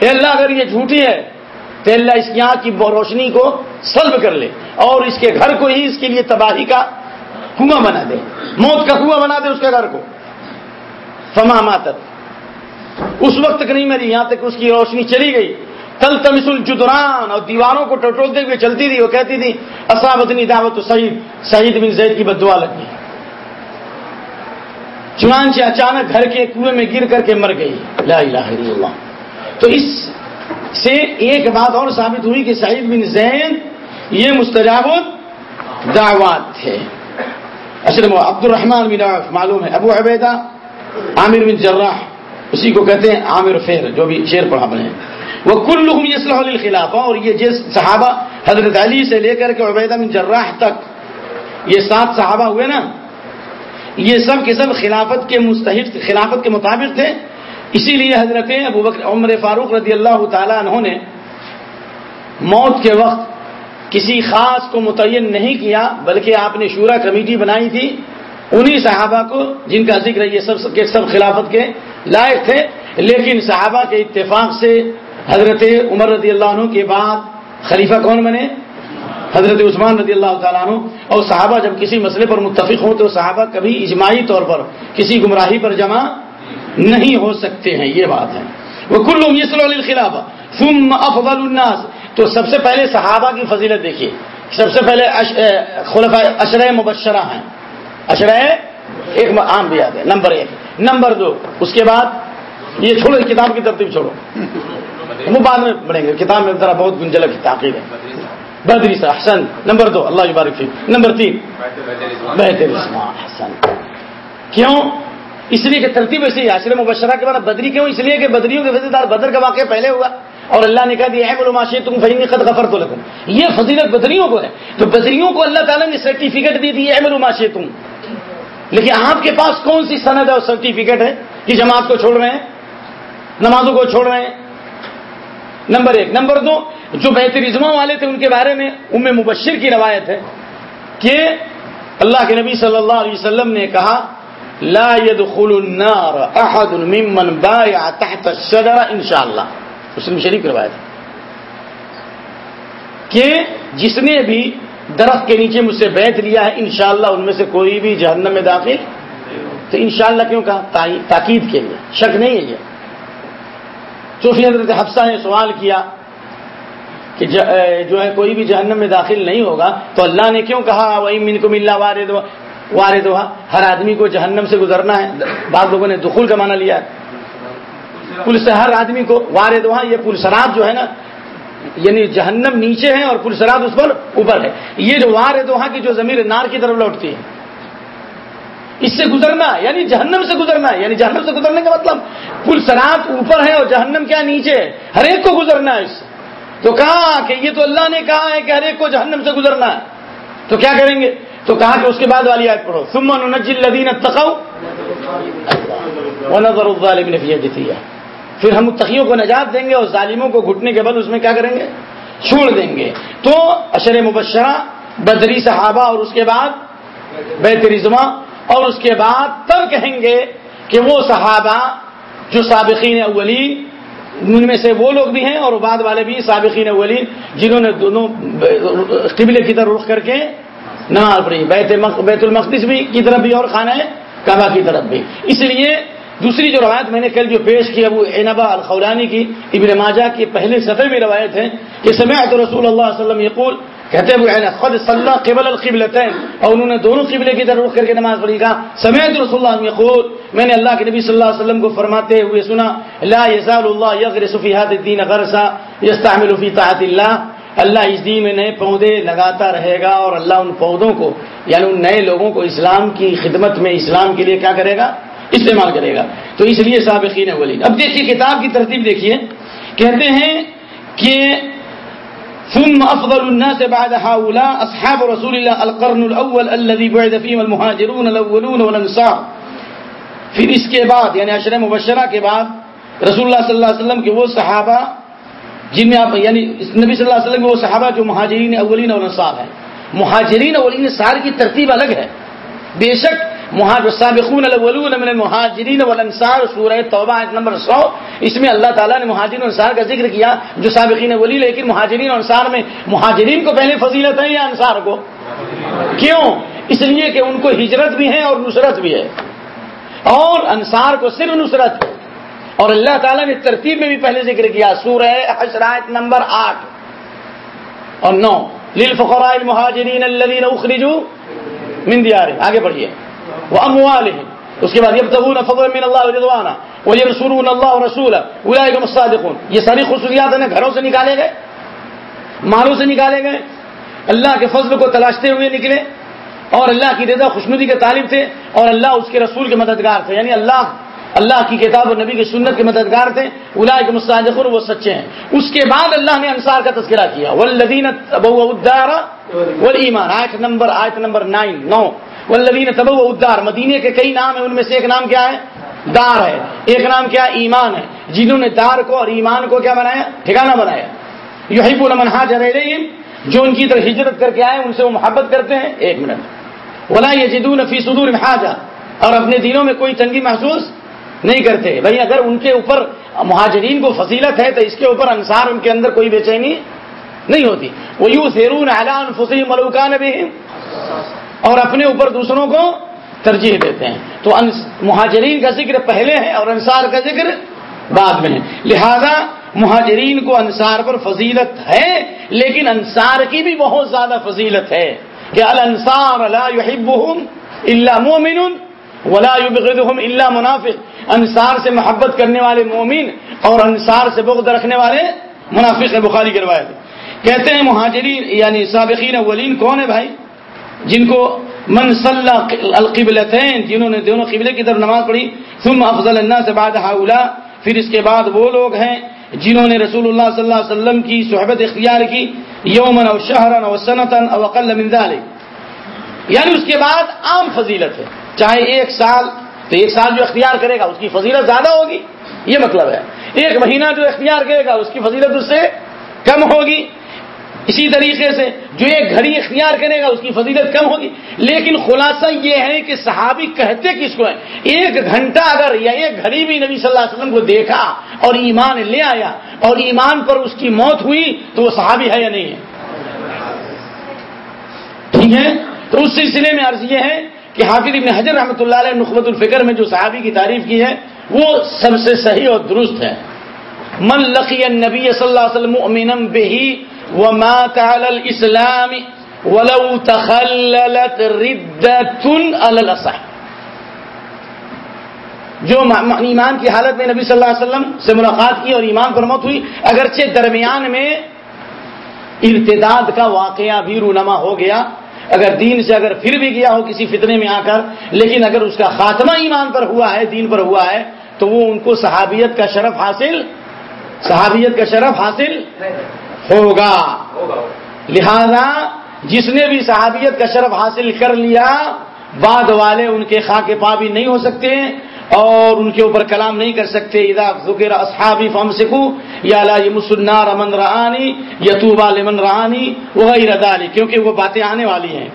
اللہ اگر یہ جھوٹی ہے تو اللہ اس کی آنکھ کی روشنی کو سلب کر لے اور اس کے گھر کو ہی اس کے لیے تباہی کا کنواں بنا دے۔ موت کا کنواں بنا دے اس کے گھر کو۔ فما ماتت۔ اس وقت تک نہیں، میری یہاں تک اس کی روشنی چلی گئی۔ تل تمس الجدران، اور دیواروں کو ٹٹولتے ہوئے چلتی تھی، وہ کہتی تھی اصابتنی دعوت شہید شہید بن زید کی بدعا لگی۔ چنانچہ اچانک گھر کے کنویں میں گر کر کے مر گئی۔ لا الہ الا اللہ۔ تو اس سے ایک بات اور ثابت ہوئی کہ سعید بن زین یہ مستجاب دعوات تھے۔ اشرم عبد الرحمان بن عوف، معلوم ہے، ابو عبیدہ، عامر بن جراح، اسی کو کہتے ہیں عامر فیر، جو بھی شیر پڑھا بنے وہ کل لوگ یسلح الخلاف اور یہ جس صحابہ حضرت علی سے لے کر کے عبیدہ بن جراح تک یہ سات صحابہ ہوئے نا، یہ سب کے سب خلافت کے مستحق، خلافت کے مطابق تھے۔ اسی لیے حضرت ابو بکر عمر فاروق رضی اللہ تعالیٰ عنہ نے موت کے وقت کسی خاص کو متعین نہیں کیا، بلکہ آپ نے شورا کمیٹی بنائی تھی، انہی صحابہ کو، جن کا ذکر یہ سب، کے سب خلافت کے لائق تھے۔ لیکن صحابہ کے اتفاق سے حضرت عمر رضی اللہ عنہ کے بعد خلیفہ کون بنے؟ حضرت عثمان رضی اللہ تعالیٰ عنہ۔ اور صحابہ جب کسی مسئلے پر متفق ہوں تو صحابہ کبھی اجماعی طور پر کسی گمراہی پر جمع نہیں ہو سکتے ہیں، یہ بات ہے۔ وہ کل خلاف افضل الناس۔ تو سب سے پہلے صحابہ کی فضیلت دیکھیے۔ سب سے پہلے اشرۂ مبشرہ ہیں۔ اشرۂ ایک عام بھی یاد ہے۔ نمبر ایک۔ نمبر دو۔ اس کے بعد یہ چھوڑو کتاب کی ترتیب چھوڑو۔ وہ بعد میں پڑھیں گے۔ کتاب میں ذرا بہت گنجلک تاخیر ہے۔ بدری سے حسن نمبر دو، اللہ بارک نمبر تین۔ بہتر حسن کیوں؟ اس لیے کہ ترتیب ایسے ہی آشر مبشرہ کے بعد بدری کیوں؟ اس لیے کہ بدریوں کے وزیر دار بدر کا واقعہ پہلے ہوا اور اللہ نے کہا دیا ہے تم فہیم خط غفر تو لگوں یہ فضیلت بدریوں کو ہے۔ تو بدریوں کو اللہ تعالیٰ نے سرٹیفکیٹ دی دی احمد الماشی تم لیکن آپ کے پاس کون سی سند ہے اور سرٹیفکیٹ ہے کہ جماعت کو چھوڑ رہے ہیں؟ نمازوں کو چھوڑ رہے ہیں؟ نمبر ایک۔ نمبر دو، جو بہترزما والے تھے ان کے بارے میں ام مبشر کی روایت ہے کہ اللہ کے نبی صلی اللہ علیہ وسلم نے کہا لا يدخل النار احد ممن بايع تحت الشجره ان شاء الله. مسلم شریف روایت ہے. کہ جس نے بھی درخت کے نیچے مجھ سے بیت لیا ہے انشاءاللہ ان میں سے کوئی بھی جہنم میں داخل تو انشاءاللہ کیوں کہا؟ تاکید کے لیے۔ شک نہیں ہے یہ۔ چوفی حضرت حفصہ نے سوال کیا کہ جو ہے کوئی بھی جہنم میں داخل نہیں ہوگا تو اللہ نے کیوں کہا؟ وہی من کو ملا وارد وارد ہوا۔ ہر آدمی کو جہنم سے گزرنا ہے۔ بعض لوگوں نے دخول کا معنی لیا ہے۔ پل سے ہر آدمی کو وارد ہوا۔ یہ پل شراب جو ہے نا یعنی جہنم نیچے ہے اور پل شراب اس پر اوپر ہے۔ یہ جو وارد وہاں کی جو زمین نار کی طرف لوٹتی ہے۔ اس سے گزرنا یعنی جہنم سے گزرنا ہے یعنی جہنم سے گزرنے کا مطلب پل سرات اوپر ہے اور جہنم کیا نیچے ہے۔ ہر ایک کو گزرنا ہے اس سے۔ تو کہا کہ یہ تو اللہ نے کہا ہے کہ ہر ایک کو جہنم سے گزرنا ہے۔ تو کیا کریں گے؟ تو کہا کہ اس کے بعد والی آیت پڑھو۔ سمن الدین تقو الظالم نے جیتی ہے پھر ہم تقیوں کو نجات دیں گے اور ظالموں کو گھٹنے کے بعد اس میں کیا کریں گے؟ چھوڑ دیں گے۔ تو اشر مبشرہ، بدری صحابہ اور اس کے بعد بیت رضما اور اس کے بعد تب کہیں گے کہ وہ صحابہ جو سابقین اولین، ان میں سے وہ لوگ بھی ہیں اور بعد والے بھی سابقین اولین، جنہوں نے دونوں قبلے کی طرف رخ کر کے نماز پڑھی بیت بیت المقدس بھی کی طرف بھی اور خانہ کعبہ کی طرف بھی۔ اس لیے دوسری جو روایت میں نے کل جو پیش کی ابو اینبا الخولانی کی، ابن ماجہ کی پہلے سطح میں روایت ہے کہ سمعت رسول اللہ علیہ وسلم یقول، کہتے ہیں خود صلی قبل القبلتین اور انہوں نے دونوں قبلے کی طرف رخ کر کے نماز پڑھی، کہا سمیت رسول اللہ یقول، میں نے اللہ کے نبی صلی اللہ علیہ وسلم کو فرماتے ہوئے سنا، لا یزال اللہ یغرس فی هذا الدین غرسا یستعمل فی طاعت اللہ اللہ اس دین میں نئے پودے لگاتا رہے گا اور اللہ ان پودوں کو یعنی ان نئے لوگوں کو اسلام کی خدمت میں، اسلام کے لیے کیا کرے گا؟ استعمال کرے گا۔ تو اس لیے سابقین ولین اب دیکھیے کتاب کی ترتیب دیکھیے۔ کہتے ہیں کہ ثم افضل الناس بعد هؤلاء اصحاب رسول الله القرن الاول الذي بعث فيهم المهاجرون الاولون والانصار۔ پھر اس کے بعد یعنی عشر مبشرہ کے بعد رسول اللہ صلی اللہ علیہ وسلم کے وہ صحابہ جن میں آپ یعنی نبی صلی اللہ علیہ وسلم کے وہ صحابہ جو مہاجرین اولین اور انصار ہیں۔ مہاجرین اولین سار کی ترتیب الگ ہے۔ بے شک سابقون الاولون من المہاجرین والانصار، سورہ توبہ، آیت نمبر 100 اس میں اللہ تعالیٰ نے مہاجرین اور انصار کا ذکر کیا، جو سابقین ولی لیکن مہاجرین اور انصار میں مہاجرین کو پہلے فضیلت ہے یا انصار کو؟ کیوں؟ اس لیے کہ ان کو ہجرت بھی ہے اور نصرت بھی ہے۔ اور انصار کو صرف نصرت ہے۔ اور اللہ تعالیٰ نے ترتیب میں بھی پہلے ذکر کیا، سورہ حشرائت نمبر آٹھ اور نو. للفقراء المہاجرین الذین اخرجوا من دیارہم. آگے پڑھیے وہ اموالہم اس کے بعد یبتغون فضلا من اللہ ورضوانا وینصرون اللہ ورسولہ اولئک هم الصادقون. یہ ساری خصوصیات ہیں گھروں سے نکالے گئے، مالوں سے نکالے گئے. اللہ کے فضل کو تلاشتے ہوئے نکلے اور اللہ کی رضا، خوشنودی کے طالب تھے اور اللہ اس کے رسول کے مددگار تھے. یعنی اللہ اللہ کی کتاب اور نبی کی سنت کے مددگار تھے الا کے مستحق وہ سچے ہیں۔ اس کے بعد اللہ نے انصار کا تذکرہ کیا۔ ولدین ایمان آیت نمبر آیت نمبر نائن، نو۔ ولدین تب ادار مدینے کے کئی نام ہیں، ان میں سے ایک نام کیا ہے؟ دار ہے۔ ایک نام کیا ایمان ہے۔ جنہوں نے دار کو اور ایمان کو کیا بنایا؟ ٹھکانا بنایا۔ یو ہی پور منہاج جو ان کی طرف ہجرت کر کے آئے، ان سے وہ محبت کرتے ہیں۔ ایک منٹ۔ ولا یہ جدون فی صدور حاجہ اور اپنے دینوں میں کوئی تنگی محسوس نہیں کرتے۔ بھائی اگر ان کے اوپر مہاجرین کو فضیلت ہے تو اس کے اوپر انصار ان کے اندر کوئی بے چینی نہیں ہوتی۔ وہ یوں سیرون اعلان فسی ملوکان بھی اور اپنے اوپر دوسروں کو ترجیح دیتے ہیں۔ تو مہاجرین کا ذکر پہلے ہے اور انصار کا ذکر بعد میں ہے۔ لہذا مہاجرین کو انصار پر فضیلت ہے، لیکن انصار کی بھی بہت زیادہ فضیلت ہے کہ الانصار لا يحبهم الا مؤمن ولا يبغضهم الا منافق۔ انصار سے محبت کرنے والے مومن اور انصار سے بغض رکھنے والے منافق بخاری کے روایت کہتے ہیں مہاجرین یعنی سابقین اولین کون ہے بھائی؟ جن کو من صلی القبلتین، جنہوں نے دونوں قبلے کی طرف نماز پڑھی، ثم افضل الناس بعد هؤلاء، پھر اس کے بعد وہ لوگ ہیں جنہوں نے رسول اللہ صلی اللہ علیہ وسلم کی صحبت اختیار کی یومن او شہرن او سنتن او اقل من ذلك یعنی اس کے بعد عام فضیلت ہے، چاہے ایک سال تو ایک سال جو اختیار کرے گا، اس کی فضیلت زیادہ ہوگی۔ یہ مطلب ہے۔ ایک مہینہ جو اختیار کرے گا، اس کی فضیلت اس سے کم ہوگی۔ اسی طریقے سے جو ایک گھڑی اختیار کرے گا، اس کی فضیلت کم ہوگی۔ لیکن خلاصہ یہ ہے کہ صحابی کہتے کس کو ہے ایک گھنٹہ اگر یا ایک گھڑی بھی نبی صلی اللہ علیہ وسلم کو دیکھا اور ایمان لے آیا اور ایمان پر اس کی موت ہوئی، تو وہ صحابی ہے یا نہیں ہے؟ ٹھیک ہے؟ تو اس سلسلے میں عرض یہ ہے کہ حافظ ابن حجر رحمۃ اللہ علیہ نخبت الفکر میں جو صحابی کی تعریف کی ہے، وہ سب سے صحیح اور درست ہے۔ من لقی النبی صلی اللہ علیہ وسلم مؤمنا به ومات على الاسلام ولو تخللت ردة على الاصح۔ جو ایمان کی حالت میں نبی صلی اللہ علیہ وسلم سے ملاقات کی اور ایمان پر موت ہوئی، اگرچہ درمیان میں ارتداد کا واقعہ بھی رونما ہو گیا اگر دین سے اگر پھر بھی گیا ہو کسی فتنے میں آ کر، لیکن اگر اس کا خاتمہ ایمان پر ہوا ہے، دین پر ہوا ہے، تو وہ ان کو صحابیت کا شرف حاصل، صحابیت کا شرف حاصل ہوگا۔ لہذا جس نے بھی صحابیت کا شرف حاصل کر لیا، بعد والے ان کے خاک پا بھی نہیں ہو سکتے۔ اور ان کے اوپر کلام نہیں کر سکتے ادا ذکر اصحابی فم سکھو یا یہ مسنار امن رحانی یتوبا لمن رحانی وہی ردانی کیونکہ وہ باتیں آنے والی ہیں۔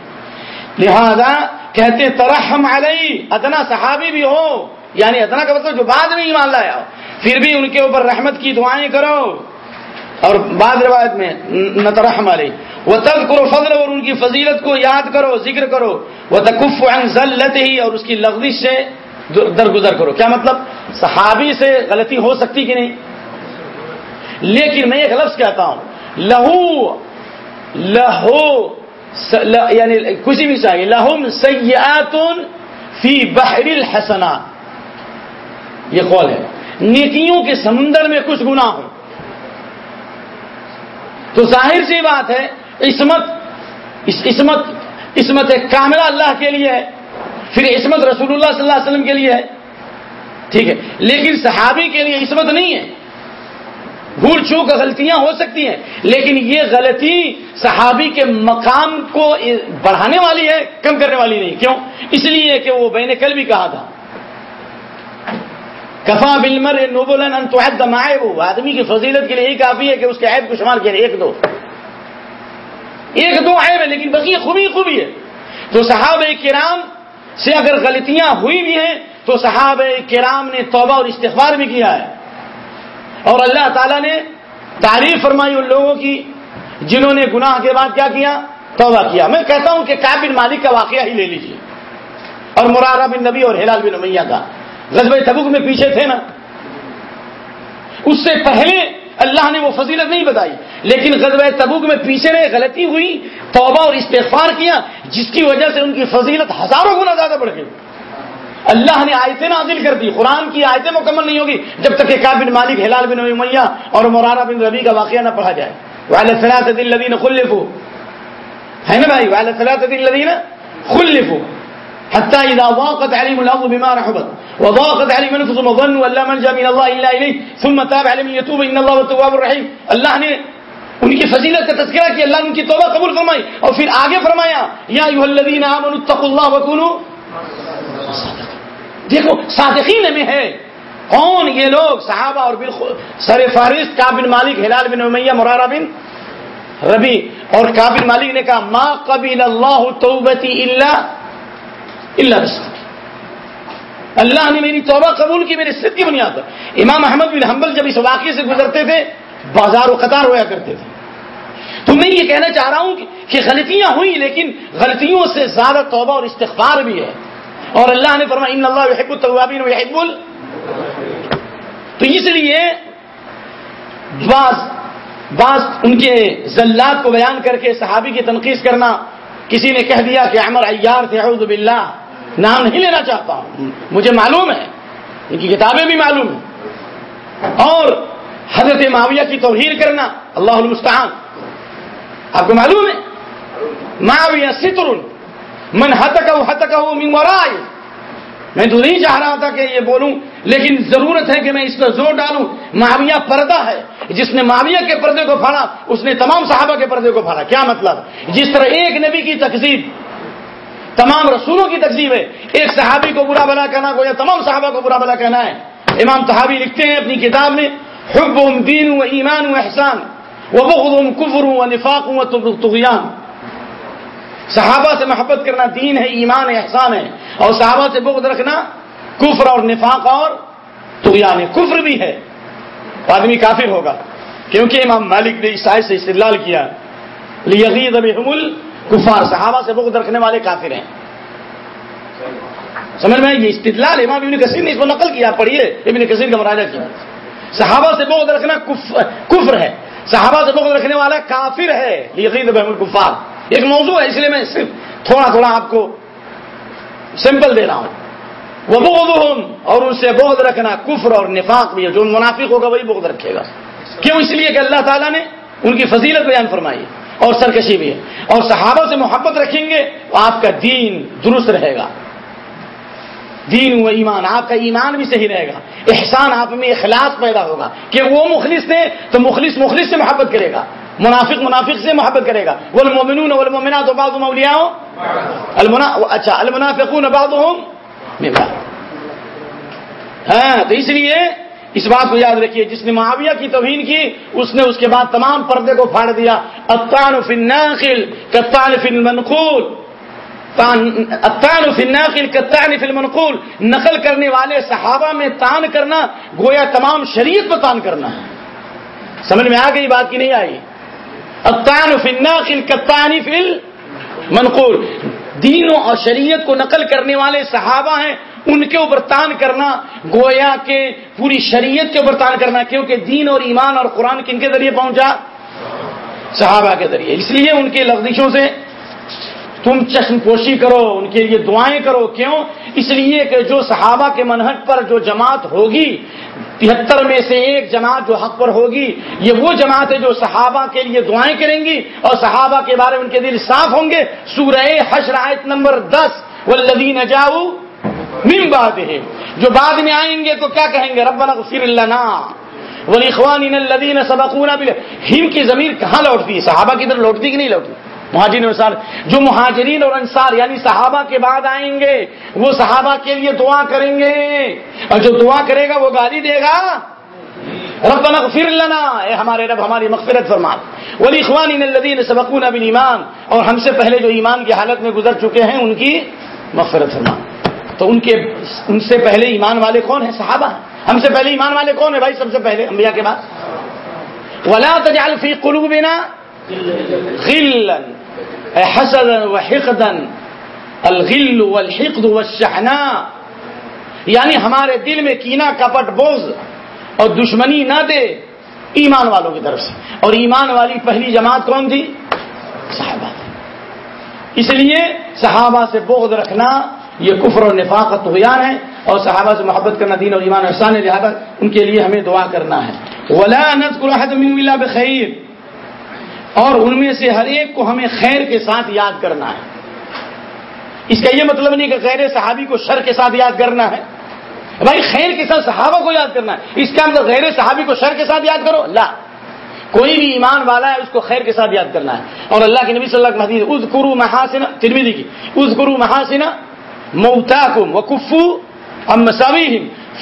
لہذا کہتے، ترحم علی، ادنا صحابی بھی ہو یعنی ادنا کا مطلب جو بعد میں ایمان لایا پھر بھی ان کے اوپر رحمت کی دعائیں کرو۔ اور بعد روایت میں نہ ترحم علی وہ تب کرو فضل، اور ان کی فضیلت کو یاد کرو، ذکر کرو۔ وہ تکف ہی اور اس کی لغزش سے درگزر کرو۔ کیا مطلب؟ صحابی سے غلطی ہو سکتی کہ نہیں؟ لیکن میں ایک لفظ کہتا ہوں۔ لہو لہو یعنی کچھ بھی چاہیے۔ لہم سیات فی بحر الحسنات یہ قول ہے۔ نیکیوں کے سمندر میں کچھ گنا ہو تو ظاہر سی بات ہے، عصمت عصمت عصمت کاملہ اللہ کے لیے ہے۔ پھر عصمت رسول اللہ صلی اللہ علیہ وسلم کے لیے ہے۔ ٹھیک ہے۔ لیکن صحابی کے لیے عصمت نہیں ہے۔ بھول چوک غلطیاں ہو سکتی ہیں، لیکن یہ غلطی صحابی کے مقام کو بڑھانے والی ہے، کم کرنے والی نہیں۔ کیوں؟ اس لیے کہ وہ بین کل بھی کہا تھا۔ کفا بلمر نوبل دمائے وہ آدمی کی فضیلت کے لیے یہی کافی ہے کہ اس کے عیب کو شمار کیا۔ ایک دو۔ ایک دو عیب ہے لیکن بقیہ خوبی خوبی ہے۔ تو صحابہ کرام سے اگر غلطیاں ہوئی بھی ہیں تو صحابہ کرام نے توبہ اور استغفار بھی کیا ہے۔ اور اللہ تعالیٰ نے تعریف فرمائی ان لوگوں کی جنہوں نے گناہ کے بعد کیا کیا؟ توبہ کیا۔ میں کہتا ہوں کہ کابل مالک کا واقعہ ہی لے لیجیے اور مرارہ بن نبی اور ہلال بن امیہ کا۔ غزب تبک میں پیچھے تھے نا۔ اس سے پہلے اللہ نے وہ فضیلت نہیں بتائی۔ لیکن غزب تبوک میں پیچھے رہے، غلطی ہوئی، توبہ اور استغفار کیا، جس کی وجہ سے ان کی فضیلت ہزاروں گنا زیادہ بڑھ گئی۔ اللہ نے آیتیں نازل کر دی، قرآن کی آیتیں مکمل نہیں ہوگی، جب تک کہ بن مالک، ہلال بن میاں اور مورانا بن ربی کا واقعہ نہ پڑھا جائے۔ فلاط دل لدین ہے نا بھائی؟ والد فلاط دل لدین حتى اذا ضاقت عليهم الارض بما رحبت. وضاقت عليهم انفسهم وظنوا ان لا ملجا من الله الا اليه ثم تاب عليهم يتوب ان الله التواب الرحيم. اللہ نے ان کی فضیلت کا تذکرہ کیا. اللہ نے ان کی توبہ قبول فرمائی. اور پھر آگے فرمایا، یا ایھا الذين امنوا اتقوا الله وكونوا دیکھو، صادقین میں ہے۔ کون یہ لوگ؟ صحابہ اور سر فارس کا بن مالک، ہلال بن امیہ، مرارہ بن ربی اور کابل مالک نے کہا، ما قبل اللہ توبتی اللہ اللہ اللہ نے میری توبہ قبول کی، میری کی بنیاد پر. امام احمد بن حنبل جب اس واقعے سے گزرتے تھے، بازار و قطار ہوا کرتے تھے. تو میں یہ کہنا چاہ رہا ہوں کہ غلطیاں ہوئی لیکن غلطیوں سے زیادہ توبہ اور استغفار بھی ہے. اور اللہ نے فرمایا، ان اللہ حب الطوابین وحب ال تو اس لیے بعض بعض ان کے ذلات کو بیان کر کے صحابی کی تنقید کرنا کسی نے کہہ دیا کہ عمر ایار تھے، اعوذ باللہ۔ نام نہیں لینا چاہتا ہوں۔ مجھے معلوم ہے، ان کی کتابیں بھی معلوم ہیں۔ اور حضرت معاویہ کی توہیر کرنا اللہ المستعان۔ آپ کو معلوم ہے؟ معاویہ ستر، من ہتک ہتک من ورائے میں تو نہیں چاہ رہا تھا کہ یہ بولوں، لیکن ضرورت ہے کہ میں اس پر زور ڈالوں۔ معاویہ پردہ ہے۔ جس نے معاویہ کے پردے کو پھاڑا، اس نے تمام صحابہ کے پردے کو پھاڑا۔ کیا مطلب؟ جس طرح ایک نبی کی تقزیب تمام رسولوں کی تقزیب ہے۔ ایک صحابی کو برا بلا کہنا کو یا تمام صحابہ کو برا بلا کہنا ہے۔ امام تحابی لکھتے ہیں اپنی کتاب میں حب دین و ایمان و احسان وہ بخود کفر ہوں نفاق ہوں تغیان صحابہ سے محبت کرنا دین ہے، ایمان ہے، احسان ہے۔ اور صحابہ سے بغض رکھنا کفر اور نفاق اور تغیان ہے۔ کفر بھی ہے۔ آدمی کافر ہوگا۔ کیونکہ امام مالک نے عیسائی سے استدلال کیا۔ لیغید بہم کفار، صحابہ سے بغض رکھنے والے کافر ہیں۔ سمجھ میں یہ استدلال امام ابن کثیر نے اس کو نقل کیا، پڑھیے ابن کثیر کا مراجہ کیا صحابہ سے بغض رکھنا کفر ہے۔ صحابہ سے بغض رکھنے والا کافر ہے۔ لیغید بہم الکفار۔ ایک موضوع ہے، اس لیے میں صرف تھوڑا تھوڑا آپ کو سمپل دے رہا ہوں۔ وہ بغض اور ان سے بغض رکھنا کفر اور نفاق بھی ہے۔ جو منافق ہوگا وہی بغض رکھے گا۔ کیوں؟ اس لیے کہ اللہ تعالیٰ نے ان کی فضیلت بیان فرمائی اور سرکشی بھی ہے۔ اور صحابہ سے محبت رکھیں گے تو آپ کا دین درست رہے گا۔ دین و ایمان، آپ کا ایمان بھی صحیح رہے گا۔ احسان آپ میں اخلاص پیدا ہوگا۔ کہ وہ مخلص تھے تو مخلص مخلص سے محبت کرے گا۔ منافق منافق سے محبت کرے گا۔ وہ المومنون والمومنات بعضهم اولیاء المنا اچھا المنافقون بعضهم من بعض ہاں تو اس لیے اس بات کو یاد رکھیے، جس نے معاویہ کی توہین کی، اس نے اس کے بعد تمام پردے کو پھاڑ دیا۔ الطعن فی الناقل كالطعن فی المنقول۔ الطعن فی الناقل كالطعن فی المنقول۔ نقل کرنے والے صحابہ میں تان کرنا، گویا تمام شریعت پر تان کرنا۔ ہے سمجھ میں آ گئی بات کی نہیں آئی؟ الطعن فی الناقل كالطعن فی المنقول۔ دینوں اور شریعت کو نقل کرنے والے صحابہ ہیں ان کے اوپر تان کرنا، گویا کے پوری شریعت کے اوپر تان کرنا، کیونکہ دین اور ایمان اور قرآن کن کے ذریعے پہنچا؟ صحابہ کے ذریعے۔ اس لیے ان کی لفظشوں سے تم چشم پوشی کرو، ان کے لیے دعائیں کرو۔ کیوں؟ اس لیے کہ جو صحابہ کے منہٹ پر جو جماعت ہوگی، تہتر میں سے ایک جماعت جو حق پر ہوگی، یہ وہ جماعت ہے جو صحابہ کے لیے دعائیں کریں گی اور صحابہ کے بارے میں ان کے دل صاف ہوں گے۔ سورہ حشر آیت نمبر دس والذین جاؤ من بات جو بعد میں آئیں گے تو کیا کہیں گے؟ ربنا اغفر لنا ولیخوانین الذین سبقونا بل ہم کی ضمیر کہاں لوٹتی؟ ہے صحابہ کی طرف لوٹتی کہ نہیں لوٹتی مہاجرین انصار۔ جو مہاجرین اور انصار یعنی صحابہ کے بعد آئیں گے، وہ صحابہ کے لیے دعا کریں گے۔ اور جو دعا کرے گا، وہ گالی دے گا۔ ربنا اغفر لنا۔ اے ہمارے رب، ہماری مغفرت فرما۔ ولیخوانین الذین سبقونا بالایمان اور ہم سے پہلے جو ایمان کی حالت میں گزر چکے ہیں، ان کی مغفرت فرما۔ تو ان کے ان سے پہلے ایمان والے کون ہیں؟ صحابہ ہم سے پہلے ایمان والے کون ہیں بھائی؟ سب سے پہلے انبیاء کے بعد۔ ولا تجعل فی قلوبنا غلا حسدا وحقدا الغل والحقد والشحناء۔ یعنی ہمارے دل میں کینا کپٹ بوز اور دشمنی نہ دے ایمان والوں کی طرف سے۔ اور ایمان والی پہلی جماعت کون تھی؟ صحابہ۔ اس لیے صحابہ سے بغض رکھنا یہ کفر اور نفاقت غیان ہے اور صحابہ سے محبت کرنا دین اور ایمان احسان ہے، لہٰذا ان کے لیے ہمیں دعا کرنا ہے۔ ولا نذكر اور ان میں سے ہر ایک کو ہمیں خیر کے ساتھ یاد کرنا ہے۔ اس کا یہ مطلب نہیں کہ غیر صحابی کو شر کے ساتھ یاد کرنا ہے۔ بھائی، خیر کے ساتھ صحابہ کو یاد کرنا ہے۔ اس کا مطلب غیر صحابی کو شر کے ساتھ یاد کرو؟ لا۔ کوئی بھی ایمان والا ہے، اس کو خیر کے ساتھ یاد کرنا ہے۔ اور اللہ کے نبی صلی اللہ علیہ وسلم از محاسن ترمیدی کی از کرو محاسن موتا کم و کفو ام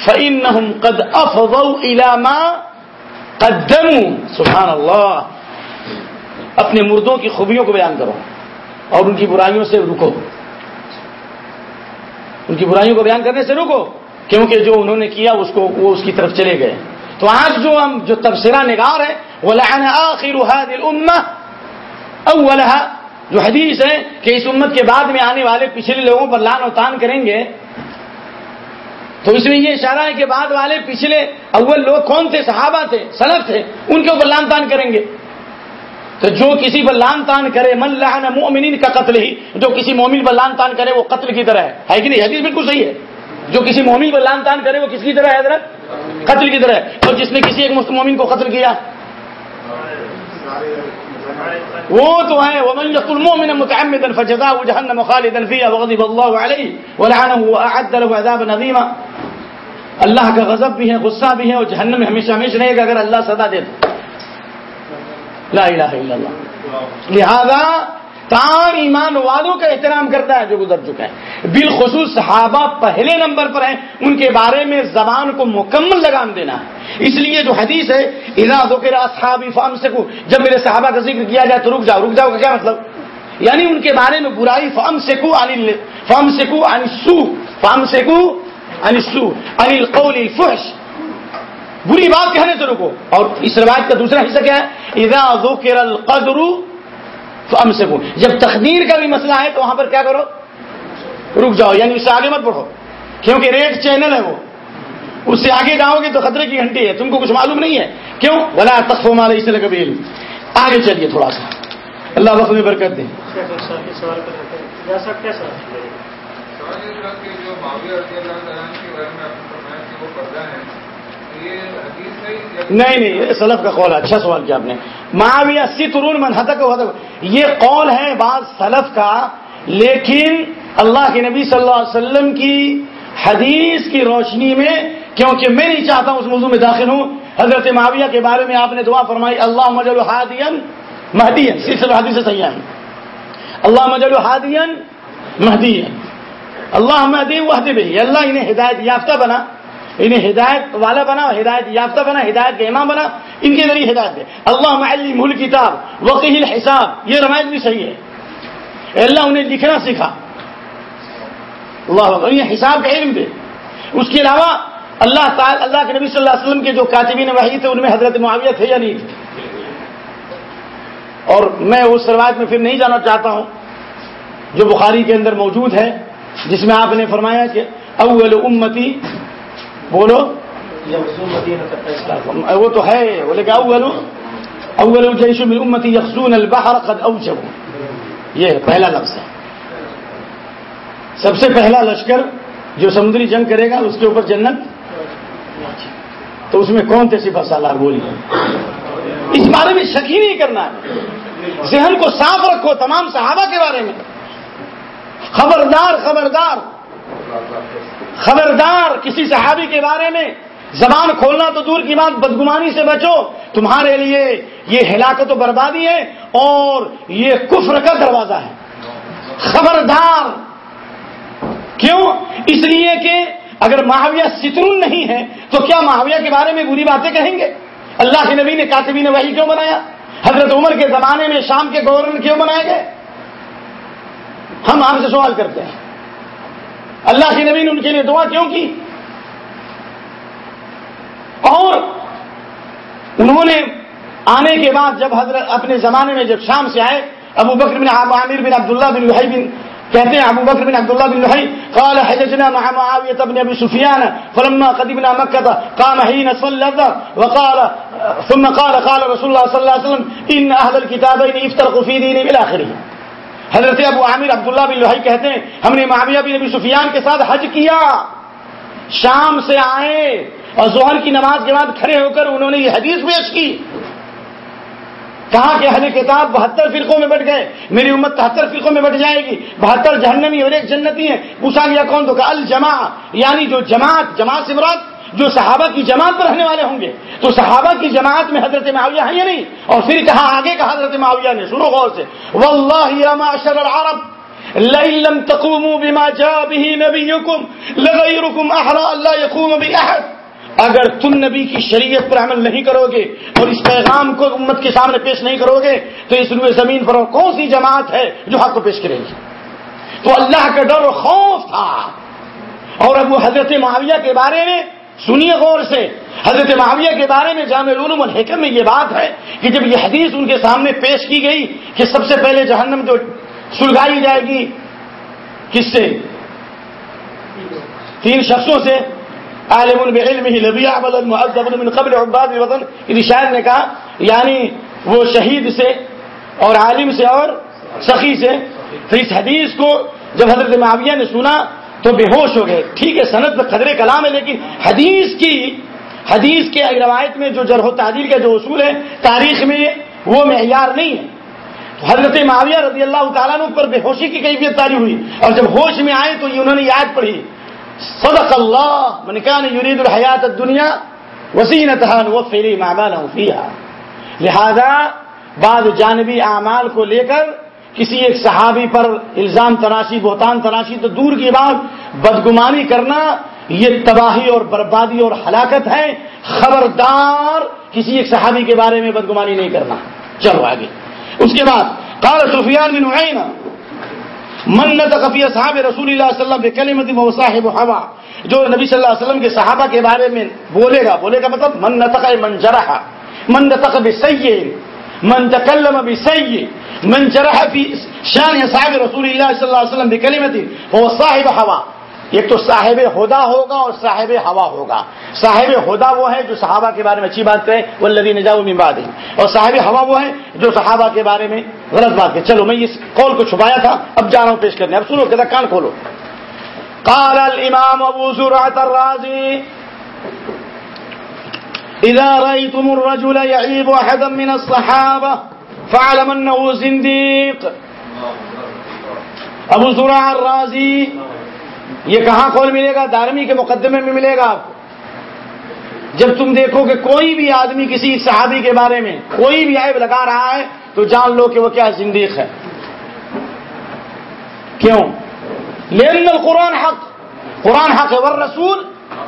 فإنهم قد افضوا الى ما قدموا. سبحان اللہ اپنے مردوں کی خوبیوں کو بیان کرو اور ان کی برائیوں سے رکو. ان کی برائیوں کو بیان کرنے سے رکو، کیونکہ جو انہوں نے کیا اس کو، وہ اس کی طرف چلے گئے. تو آج جو ہم، جو تبصرہ نگار ہے وہ لہن آخر اولها جو حدیث ہے کہ اس امت کے بعد میں آنے والے پچھلے لوگوں پر لان و تان کریں گے، تو اس میں یہ اشارہ ہے کہ بعد والے پچھلے اول لوگ کون تھے؟ صحابہ تھے، سلف تھے، ان کے اوپر لان تان کریں گے۔ تو جو کسی پر لان تان کرے، من لعن مؤمنین کا قتل ہی، جو کسی مومن پر لان تان کرے، وہ قتل کی طرح ہے۔ ہے کہ نہیں؟ حدیث بالکل صحیح ہے۔ جو کسی مومن پر لان تان کرے، وہ کس کی طرح ہے حضرت؟ قتل کی طرح ہے۔ اور جس نے کسی ایک مومن کو قتل کیا؟ وہ تو ہے، ومن يقتل مؤمنا متعمدا فجزاؤه جهنم خالدا فيها وغضب الله عليه ولعنه واعد له عذابا عظيما۔ اللہ کا غضب بھی ہے، غصہ بھی ہے اور جہنم میں ہمیشہ ہمیشہ رہے گا اگر اللہ سزا دے تو۔ لا الہ الا اللہ۔ لہذا تمام ایمان والوں کا احترام کرتا ہے جو گزر چکا ہے۔ بالخصوص صحابہ پہلے نمبر پر ہیں، ان کے بارے میں زبان کو مکمل لگام دینا ہے۔ اس لیے جو حدیث ہے صحابی فام سے جب میرے صحابہ کا ذکر کیا جائے تو رک جاؤ۔ رک جاؤ کا کیا مطلب؟ یعنی ان کے بارے میں برائی فام سیکو فام سیکو سو فام سیکو سو انل قول الفحش۔ بری بات کہنے سے رکو۔ اور اس روایت کا دوسرا حصہ کیا ہے؟ اذا ذکر القدر فام سے جب تقدیر کا بھی مسئلہ ہے تو وہاں پر کیا کرو؟ رک جاؤ یعنی اس سے آگے مت پڑھو کیونکہ ریڈ چینل ہے وہ۔ اس سے آگے جاؤ گے تو خطرے کی گھنٹی ہے۔ تم کو کچھ معلوم نہیں ہے۔ کیوں؟ بلا تخو مالا اس طرح کبھی آگے چلیے تھوڑا سا۔ اللہ وقت میں برکت دیں نہیں نہیں سلف کا قول ہے اچھا سوال کیا آپ نے۔ معاویہ سترون من یہ قول ہے بعض سلف کا، لیکن اللہ کے نبی صلی اللہ علیہ وسلم کی حدیث کی روشنی میں، کیونکہ میں نہیں چاہتا ہوں اس موضوع میں داخل ہوں، حضرت معاویہ کے بارے میں آپ نے دعا فرمائی اللہ مجل حادین مہدین سلسلہ حدیث سے صحیح ہے اللہ مجل حادین مہدین اللہ مہدی وحد بھی اللہ انہیں ہدایت یافتہ بنا۔ انہیں ہدایت والا بنا ہدایت یافتہ بنا، ہدایت کے امام بنا، ان کے ذریعے ہدایت دے۔ اللہ مل کتاب وقی الحساب، یہ روایت بھی صحیح ہے۔ اللہ، انہیں لکھنا سکھا۔ اللہ انہیں حساب کا علم دے۔ اس کے علاوہ، اللہ تعالی، اللہ کے نبی صلی اللہ علیہ وسلم کے جو کاتبین وحی تھے، ان میں حضرت معاویہ تھے یا نہیں تھے؟ اور میں اس روایت میں پھر نہیں جانا چاہتا ہوں، جو بخاری کے اندر موجود ہے، جس میں آپ نے فرمایا کہ اول امتی بولو. وہ تو ہے بولے کہ اول اول جیش من امتی یخزون البحر قد اوجبوا. یہ پہلا لفظ ہے۔ سب سے پہلا لشکر جو سمندری جنگ کرے گا، اس کے اوپر جنت۔ تو اس میں کون تھے صفت سالار بولی؟ اس بارے میں شک ہی نہیں کرنا ہے۔ ذہن کو صاف رکھو تمام صحابہ کے بارے میں۔ خبردار خبردار۔ خبردار کسی صحابی کے بارے میں، زبان کھولنا تو دور کی بات، بدگمانی سے بچو۔ تمہارے لیے یہ ہلاکت و بربادی ہے اور یہ کفر کا دروازہ ہے۔ خبردار۔ کیوں؟ اس لیے کہ اگر معاویہ سترون نہیں ہے، تو کیا معاویہ کے بارے میں بری باتیں کہیں گے؟ اللہ کے نبی نے کاتبی نے وہی کیوں بنایا؟ حضرت عمر کے زمانے میں شام کے گورنر کیوں بنائے گئے؟ ہم آپ سے سوال کرتے ہیں۔ اللہ کے نبی نے ان کے لیے دعا کیوں کی؟ اور انہوں نے آنے کے بعد جب حضرت اپنے زمانے میں جب شام سے آئے، ابو بکر بن عامر بن عبداللہ بن لحی بن، کہتے ہیں ابو بکر بن عبداللہ بن لحی قال حججنا مع معاوية بن ابي سفيان فلما قدمنا مكة قام حين صلى وقال، ثم قال قال رسول الله صلى الله عليه وسلم، ان اهل الكتابين افترقوا في دينهم الى اخره حضرت ابو عامر عبداللہ بن لحی کہتے ہیں، ہم نے معاویہ بن ابی سفیان کے ساتھ حج کیا۔ شام سے آئے اور ظہر کی نماز کے بعد کھڑے ہو کر انہوں نے یہ حدیث پیش کی۔ کہا کہ اہل کتاب بہتر فرقوں میں بٹ گئے، میری امت تہتر فرقوں میں بٹ جائے گی، بہتر جہنمی اور ایک جنتی ہے پوچھا گیا کون تو الجما یعنی جو جماعت جماعت سے مراد جو صحابہ کی جماعت پر رہنے والے ہوں گے، تو صحابہ کی جماعت میں حضرت معاویہ ہے یا نہیں؟ اور پھر کہا آگے کہا حضرت معاویہ نے سنو غور سے واللہ یا معاشر العرب لم تقوموا بما جاء به نبيكم لغيركم احرى الله يقوم باحد اگر تم نبی کی شریعت پر عمل نہیں کرو گے اور اس پیغام کو امت کے سامنے پیش نہیں کرو گے تو اس روئے زمین پر اور کون سی جماعت ہے جو حق کو پیش کرے گی؟ تو اللہ کا ڈر و خوف تھا۔ اور اب وہ حضرت معاویہ کے بارے میں سنیے غور سے۔ حضرت معاویہ کے بارے میں جامع علوم الحکم میں یہ بات ہے کہ جب یہ حدیث ان کے سامنے پیش کی گئی کہ سب سے پہلے جہنم جو سلگائی جائے گی، کس سے؟ تین شخصوں سے۔ عالم من قبل عباد الوطن یعنی شاعر نے کہا یعنی وہ شہید سے اور عالم سے اور سخی سے۔ تو اس حدیث کو جب حضرت معاویہ نے سنا تو بے ہوش ہو گئے۔ ٹھیک ہے صنعت میں خدرے کلام ہے، لیکن حدیث کی، حدیث کے روایت میں جو جرح و تعدیل کا جو اصول ہے تاریخ میں وہ معیار نہیں ہے۔ حضرت معاویہ رضی اللہ تعالیٰ نے پر بے ہوشی کی کیفیت تاری ہوئی۔ اور جب ہوش میں آئے تو انہوں نے یاد پڑھی، صدق اللہ، من كان يريد الحیات الدنیا وسینتها نوفر اعمالهم فيها لہذا، بعض جانبی اعمال کو لے کر کسی ایک صحابی پر الزام تراشی، بہتان تراشی، تو دور کی بات، بدگمانی کرنا، یہ تباہی اور بربادی اور ہلاکت ہے۔ خبردار کسی ایک صحابی کے بارے میں بدگمانی نہیں کرنا۔ چلو آگے۔ اس کے بعد، قال سفیان بن عیینہ منت کفی صاحب رسول اللہ صلی اللہ کلیمت و صاحب ہوا جو نبی صلی اللہ علیہ وسلم کے صحابہ کے بارے میں بولے گا بولے گا مطلب من نتق من جرح، من نتق بسیء من تکلم بسیء من جرح فی شان صاحب رسول اللہ صلی اللہ علیہ وسلم بکلمت و صاحب ہوا ایک تو صاحب ہدا ہوگا اور صاحب ہوا ہوگا. صاحب ہدا وہ ہے جو صحابہ کے بارے میں اچھی بات کرے وہ لدی نجاؤ میں بات ہے اور صاحب ہوا وہ ہے جو صحابہ کے بارے میں غلط بات کرے چلو میں اس قول کو چھپایا تھا، اب جا رہا ہوں پیش کرنے. اب سنو کہتا کان کھولو. قال الامام ابو زرعت الرازی اذا رأيتم الرجل يعيب احدا من الصحابة فعلم انه زنديق. ابو زرع الرازی یہ کہاں قول ملے گا؟ دارمی کے مقدمے میں ملے گا آپ کو۔ جب تم دیکھو کہ کوئی بھی آدمی کسی صحابی کے بارے میں کوئی بھی عیب لگا رہا ہے، تو جان لو کہ وہ کیا زندیق ہے۔ کیوں؟ لین القرآن حق، قرآن حق ہے۔ ور رسول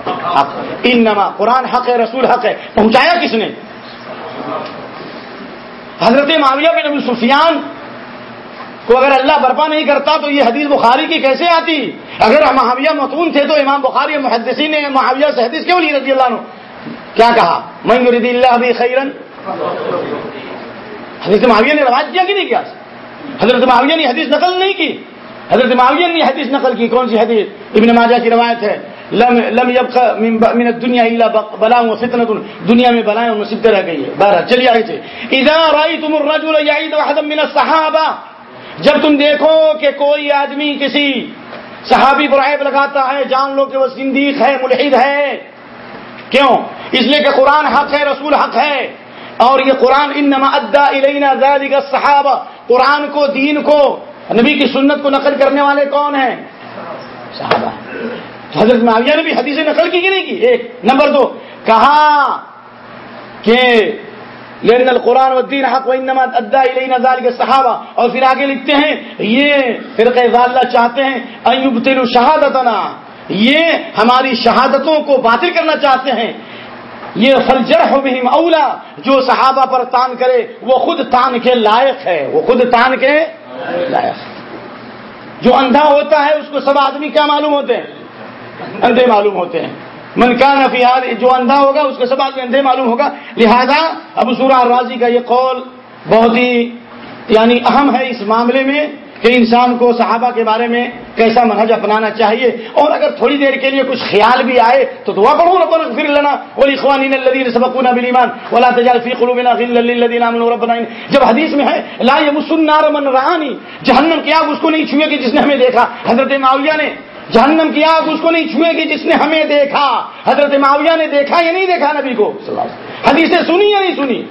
حق. انما قرآن حق ہے، رسول حق ہے. پہنچایا کس نے؟ حضرت معاویہ بن ابو سفیان کو اگر اللہ برپا نہیں کرتا تو یہ حدیث بخاری کی کیسے آتی؟ اگر معاویہ متون تھے تو امام بخاری محدثی نے معاویہ سے حدیث کیوں لی رضی اللہ عنہ؟ کیا کہا؟ میں رضی اللہ ابھی خیرن حضرت معاویہ نے روایت کیا کہ نہیں کیا؟ حضرت معاویہ نے حدیث نقل نہیں کی۔ حضرت معاویہ نے حدیث نقل کی۔ کون سی حدیث؟ ابن ماجہ کی روایت ہے۔ لم لم يبقى من من الدنيا الا بلاء وفتنه دنیا میں بلائیں اور مصیبتیں رہ گئی ہے. بہرحال چلیے آئے تھے اذا رايتم الرجل يعيد واحدا من الصحابه جب تم دیکھو کہ کوئی آدمی کسی صحابی پر عیب لگاتا ہے، جان لو کہ وہ صندیق ہے، ملحد ہے. کیوں؟ اس لیے کہ قرآن حق ہے، رسول حق ہے. اور یہ قرآن انما ادا الینا ذالک صحابہ قرآن کو، دین کو، نبی کی سنت کو نقل کرنے والے کون ہیں؟ صحابہ. حضرت معاویہ نے بھی حدیث نقل کی کہ نہیں کی؟ ایک. نمبر دو. کہا کہ لین القرآن والدین حق و انما ادا الینا ذالک صحابہ اور پھر آگے لکھتے ہیں، یہ فرقہ ضالہ چاہتے ہیں ایوب تیرو شہادتنا یہ ہماری شہادتوں کو باطل کرنا چاہتے ہیں۔ یہ فلجر ہو بہم اولا جو صحابہ پر تان کرے، وہ خود تان کے لائق ہے۔ وہ خود تان کے لائق۔ جو اندھا ہوتا ہے، اس کو سب آدمی کیا معلوم ہوتے ہیں؟ اندھے معلوم ہوتے ہیں۔ من کا جو اندھا ہوگا، اس کو سب آدمی اندھے معلوم ہوگا۔ لہذا ابو سورہ راضی کا یہ قول بہت ہی یعنی اہم ہے اس معاملے میں کہ انسان کو صحابہ کے بارے میں کیسا منہج اپنانا چاہیے۔ اور اگر تھوڑی دیر کے لیے کچھ خیال بھی آئے تو دعا پڑھو ربنا اغفر لنا ولاخواننا الذين سبقونا بالايمان ولا تجعل في قلوبنا غلا للذين امنوا ربنا جب حدیث میں ہے، لا يمس النار من رآني جہنم کی آگ اس کو نہیں چھوئے گی جس نے ہمیں دیکھا۔ حضرت معاویہ نے جہنم کی آگ اس کو نہیں چھوئے گی جس نے ہمیں دیکھا۔ حضرت معاویہ نے دیکھا یا نہیں دیکھا نبی کو؟ حدیثیں سنی یا نہیں سنی؟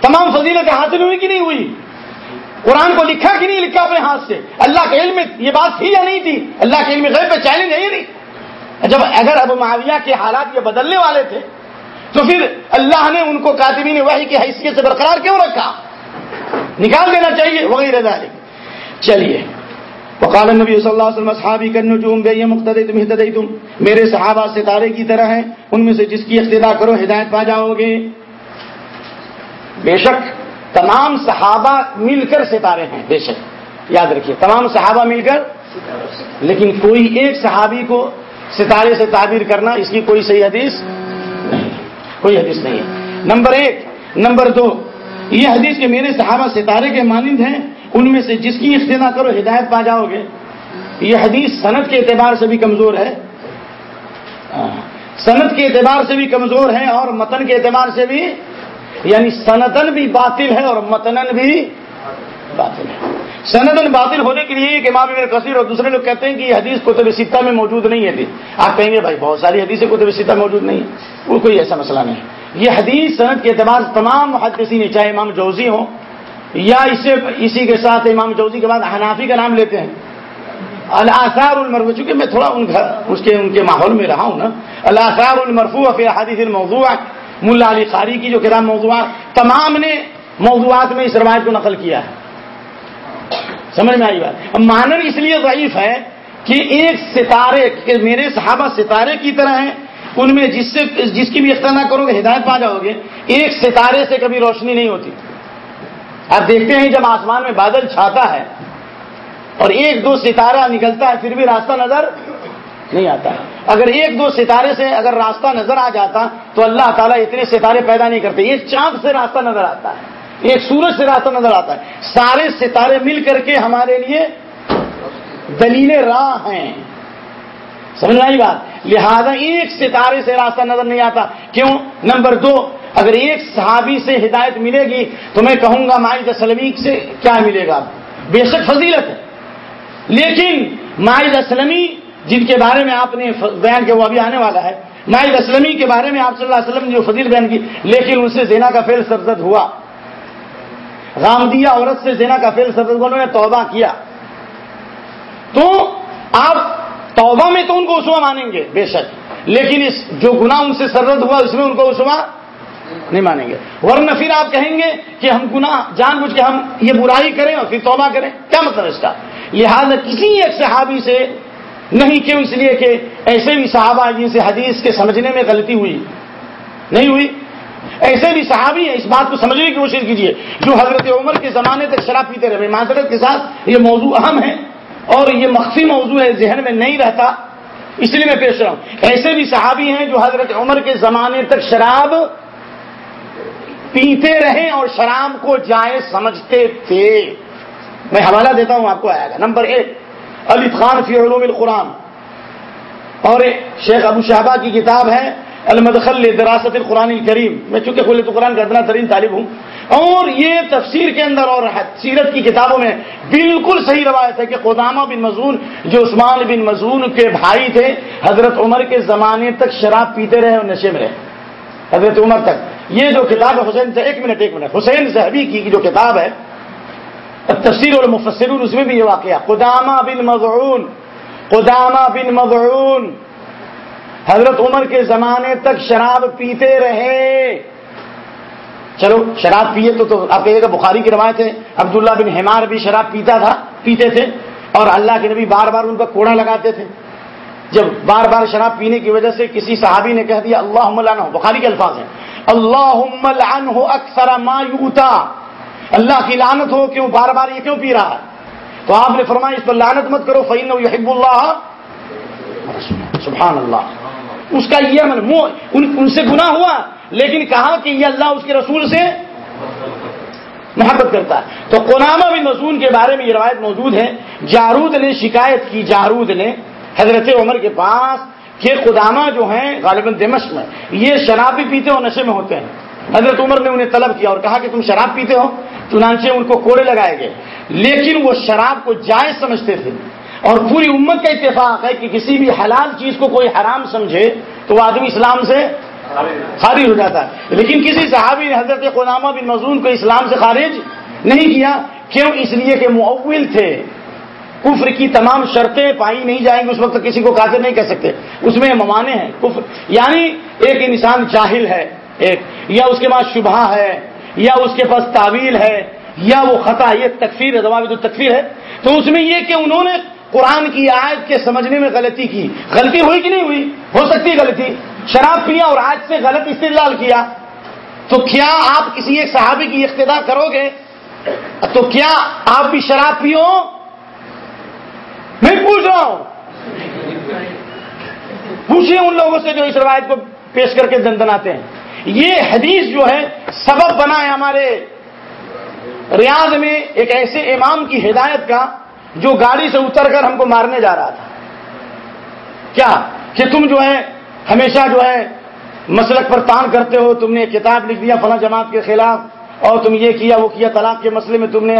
تمام فضیلتیں حاصل ہوئی کہ نہیں ہوئی؟ قرآن کو لکھا کہ نہیں لکھا اپنے ہاتھ سے؟ اللہ کے علم میں یہ بات تھی یا نہیں تھی؟ اللہ کے علم غیب پہ چیلنج ہے یا نہیں؟ جب اگر ابو معاویہ کے حالات یہ بدلنے والے تھے، تو پھر اللہ نے ان کو کاتبین وحی کی حیثیت سے برقرار کیوں رکھا؟ نکال دینا چاہیے، وغیرہ چلیے۔ وقال نبی صلی اللہ علیہ وسلم صحابی کرنو جو بے مقتدی تم ہددی تم۔ میرے صحابہ ستارے کی طرح ہیں، ان میں سے جس کی اقتدا کرو، ہدایت پا جاؤ گے۔ بے شک، تمام صحابہ مل کر ستارے ہیں، بے شک۔ یاد رکھیے، تمام صحابہ مل کر لیکن کوئی ایک صحابی کو ستارے سے تعبیر کرنا، اس کی کوئی صحیح حدیث نہیں۔ کوئی حدیث نہیں ہے۔ نمبر ایک، نمبر دو، یہ حدیث کے میرے صحابہ ستارے کے مانند ہیں ان میں سے جس کی اختلاح کرو ہدایت پا جاؤ گے. یہ حدیث صنعت کے اعتبار سے بھی کمزور ہے. صنعت کے اعتبار سے بھی کمزور ہے اور متن کے اعتبار سے بھی یعنی سنتن بھی باطل ہے اور متنن بھی باطل ہے. سنتن باطل ہونے کے لیے امام ابن کثیر اور دوسرے لوگ کہتے ہیں کہ یہ حدیث کتب سطح میں موجود نہیں ہے آپ کہیں گے بھائی بہت ساری حدیثیں کتب سطح موجود نہیں ہے وہ کوئی ایسا مسئلہ نہیں یہ حدیث صنعت کے اعتبار سے تمام محدثین نے چاہے امام جوزی ہوں یا اسے اسی کے ساتھ امام جوزی کے بعد حنافی کا نام لیتے ہیں۔ الآثار المرفوع چونکہ میں تھوڑا ان اس کے ان کے ماحول میں رہا ہوں نا۔ الآثار المرفوع فی حدیث الموضوع ملا علی خاری کی جو کتاب موضوعات تمام نے موضوعات میں اس روایت کو نقل کیا ہے۔ سمجھ میں آئی بات؟ مانن اس لیے ضعیف ہے کہ ایک ستارے کہ میرے صحابہ ستارے کی طرح ہیں، ان میں جس سے جس کی بھی اختیار کرو گے، ہدایت پا جاؤ گے، ایک ستارے سے کبھی روشنی نہیں ہوتی۔ آپ دیکھتے ہیں جب آسمان میں بادل چھاتا ہے اور ایک دو ستارہ نکلتا ہے، پھر بھی راستہ نظر نہیں آتا۔ ہے اگر ایک دو ستارے سے اگر راستہ نظر آ جاتا تو اللہ تعالیٰ اتنے ستارے پیدا نہیں کرتے۔ ایک چاند سے راستہ نظر آتا ہے۔ ایک سورج سے راستہ نظر آتا ہے۔ سارے ستارے مل کر کے ہمارے لیے دلیل راہ ہیں۔ سمجھ آئی بات؟ لہذا ایک ستارے سے راستہ نظر نہیں آتا۔ کیوں؟ نمبر دو، اگر ایک صحابی سے ہدایت ملے گی تو میں کہوں گا مائد اسلمی سے کیا ملے گا؟ بے شک فضیلت ہے۔ لیکن مائد اسلمی، جن کے بارے میں آپ نے بیان کیا، وہ ابھی آنے والا ہے۔ مائد اسلمی کے بارے میں آپ صلی اللہ علیہ وسلم نے جو فضیل بیان کی، لیکن ان سے زینا کا فیل سرزد ہوا۔ رامدیا عورت سے زینا کا فیل سرزد ہوا، انہوں نے توبہ کیا۔ تو آپ توبہ میں تو ان کو اسوا مانیں گے، بے شک۔ لیکن اس جو گناہ ان سے سرد ہوا، اس میں ان کو اسوا نہیں مانیں گے۔ ورنہ پھر آپ کہیں گے کہ ہم گناہ، جان بوجھ کے ہم یہ برائی کریں اور پھر توبہ کریں۔ کیا مطلب اس کا؟ لہٰذا کسی ایک صحابی سے نہیں کیوں اس لیے کہ ایسے بھی صحابہ جن سے حدیث کے سمجھنے میں غلطی ہوئی۔ نہیں ہوئی۔ ایسے بھی صحابی ہیں، اس بات کو سمجھنے کی کوشش کیجیے جو حضرت عمر کے زمانے تک شراب پیتے رہے معذرت کے ساتھ یہ موضوع اہم ہے۔ اور یہ مخفی موضوع ہے، ذہن میں نہیں رہتا، اس لیے میں پیش رہا ہوں۔ ایسے بھی صحابی ہیں جو حضرت عمر کے زمانے تک شراب پیتے رہے اور شراب کو جائز سمجھتے تھے۔ میں حوالہ دیتا ہوں آپ کو آئے گا نمبر ایک علی خان فی علوم القرآن۔ اور شیخ ابو شہبہ کی کتاب ہے المدخل دراست القرآن الکریم میں چونکہ خلیت قرآن کا اتنا ترین طالب ہوں، اور یہ تفسیر کے اندر اور سیرت کی کتابوں میں بالکل صحیح روایت ہے کہ قدامہ بن مزون جو عثمان بن مزون کے بھائی تھے، حضرت عمر کے زمانے تک شراب پیتے رہے اور نشے میں رہے۔ حضرت عمر تک۔ یہ جو کتاب ہے، حسین سے ایک منٹ ایک منٹ۔ حسین صحبی کی جو کتاب ہے تفسیر اور مفسر اس میں بھی یہ واقعہ۔ قدامہ بن مضعون قدامہ بن مضعون حضرت عمر کے زمانے تک شراب پیتے رہے۔ چلو، شراب پیے تو تو آپ کہیے گا بخاری کی روایت ہے، عبداللہ بن حمار بھی شراب پیتا تھا، پیتے تھے، اور اللہ کے نبی بار بار ان کا کوڑا لگاتے تھے۔ جب بار بار شراب پینے کی وجہ سے کسی صحابی نے کہہ دیا اللہ بخاری کے الفاظ ہیں۔ اللہ اکثر ما یوتا اللہ کی لانت ہو، کیوں بار بار یہ کیوں پی رہا ہے؟ تو آپ نے فرمایا، اس پر لانت مت کرو فعین یحب اللہ سبحان اللہ۔ اس کا یہ من ان سے گنا ہوا، لیکن کہا کہ یہ اللہ اس کے رسول سے محبت کرتا ہے۔ تو قنامہ بن مزون کے بارے میں یہ روایت موجود ہے۔ جارود نے شکایت کی، جارود نے حضرت عمر کے پاس کہ قدامہ جو ہیں غالباً دمشق میں، یہ شراب بھی پیتے اور نشے میں ہوتے ہیں۔ حضرت عمر نے انہیں طلب کیا اور کہا کہ تم شراب پیتے ہو، چنانچہ ان کو کوڑے لگائے گئے۔ لیکن وہ شراب کو جائز سمجھتے تھے۔ اور پوری امت کا اتفاق ہے کہ کسی بھی حلال چیز کو کوئی حرام سمجھے تو وہ آدمی اسلام سے خارج ہو جاتا ہے۔ لیکن کسی صحابی نے حضرت قدامہ بن مضون کو اسلام سے خارج نہیں کیا، کیوں؟ اس لیے کہ معول تھے۔ کفر کی تمام شرطیں پائی نہیں جائیں گی، اس وقت کسی کو کافر نہیں کہہ سکتے۔ اس میں ممانے ہیں۔ کفر یعنی ایک انسان جاہل ہے، ایک، یا اس کے پاس شبہ ہے، یا اس کے پاس تعویل ہے، یا وہ خطا، یہ تکفیر ہے تو تکفیر ہے۔ تو اس میں یہ کہ انہوں نے قرآن کی آیت کے سمجھنے میں غلطی کی۔ غلطی ہوئی کہ نہیں ہوئی؟ ہو سکتی غلطی۔ شراب پیا اور آج سے غلط استدلال کیا۔ تو کیا آپ کسی ایک صحابی کی اقتدا کرو گے؟ تو کیا آپ بھی شراب پیو؟ میں پوچھ رہا ہوں۔ پوچھیے ان لوگوں سے جو اس روایت کو پیش کر کے دندناتے ہیں۔ یہ حدیث جو ہے، سبب بنا ہے ہمارے ریاض میں ایک ایسے امام کی ہدایت کا جو گاڑی سے اتر کر ہم کو مارنے جا رہا تھا۔ کیا کہ تم جو ہے ہمیشہ جو ہے مسلک پر تان کرتے ہو، تم نے کتاب لکھ دیا فلاں جماعت کے خلاف، اور تم یہ کیا، وہ کیا طلاق کے مسئلے میں تم نے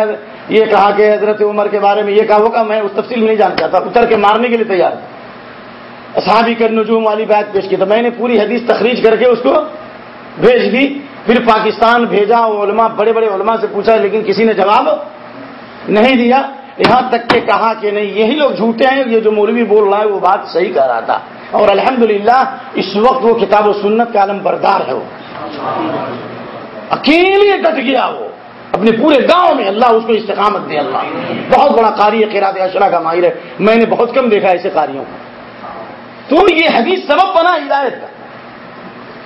یہ کہا کہ حضرت عمر کے بارے میں یہ کہا ہوگا میں اس تفصیل میں نہیں جان چاہتا، اتر کے مارنے کے لیے تیار صحابی کر نجوم والی بات پیش کی۔ تو میں نے پوری حدیث تخریج کر کے اس کو بھیج دی، پھر پاکستان بھیجا علماء، بڑے بڑے علماء سے پوچھا، لیکن کسی نے جواب نہیں دیا۔ یہاں تک کہ کہا کہ نہیں، یہی لوگ جھوٹے ہیں، یہ جو مولوی بول رہا ہے وہ بات صحیح کہہ رہا تھا۔ اور الحمدللہ، اس وقت وہ کتاب و سنت کا عالم بردار ہے وہ۔ اکیلے ڈٹ گیا وہ۔ اپنے پورے گاؤں میں اللہ اس کو استقامت دے، اللہ۔ بہت بڑا قاری ہے اشرا کا ماہر ہے۔ میں نے بہت کم دیکھا ایسے قاریوں کو۔ تو یہ حدیث سبب بنا ہدایت کا۔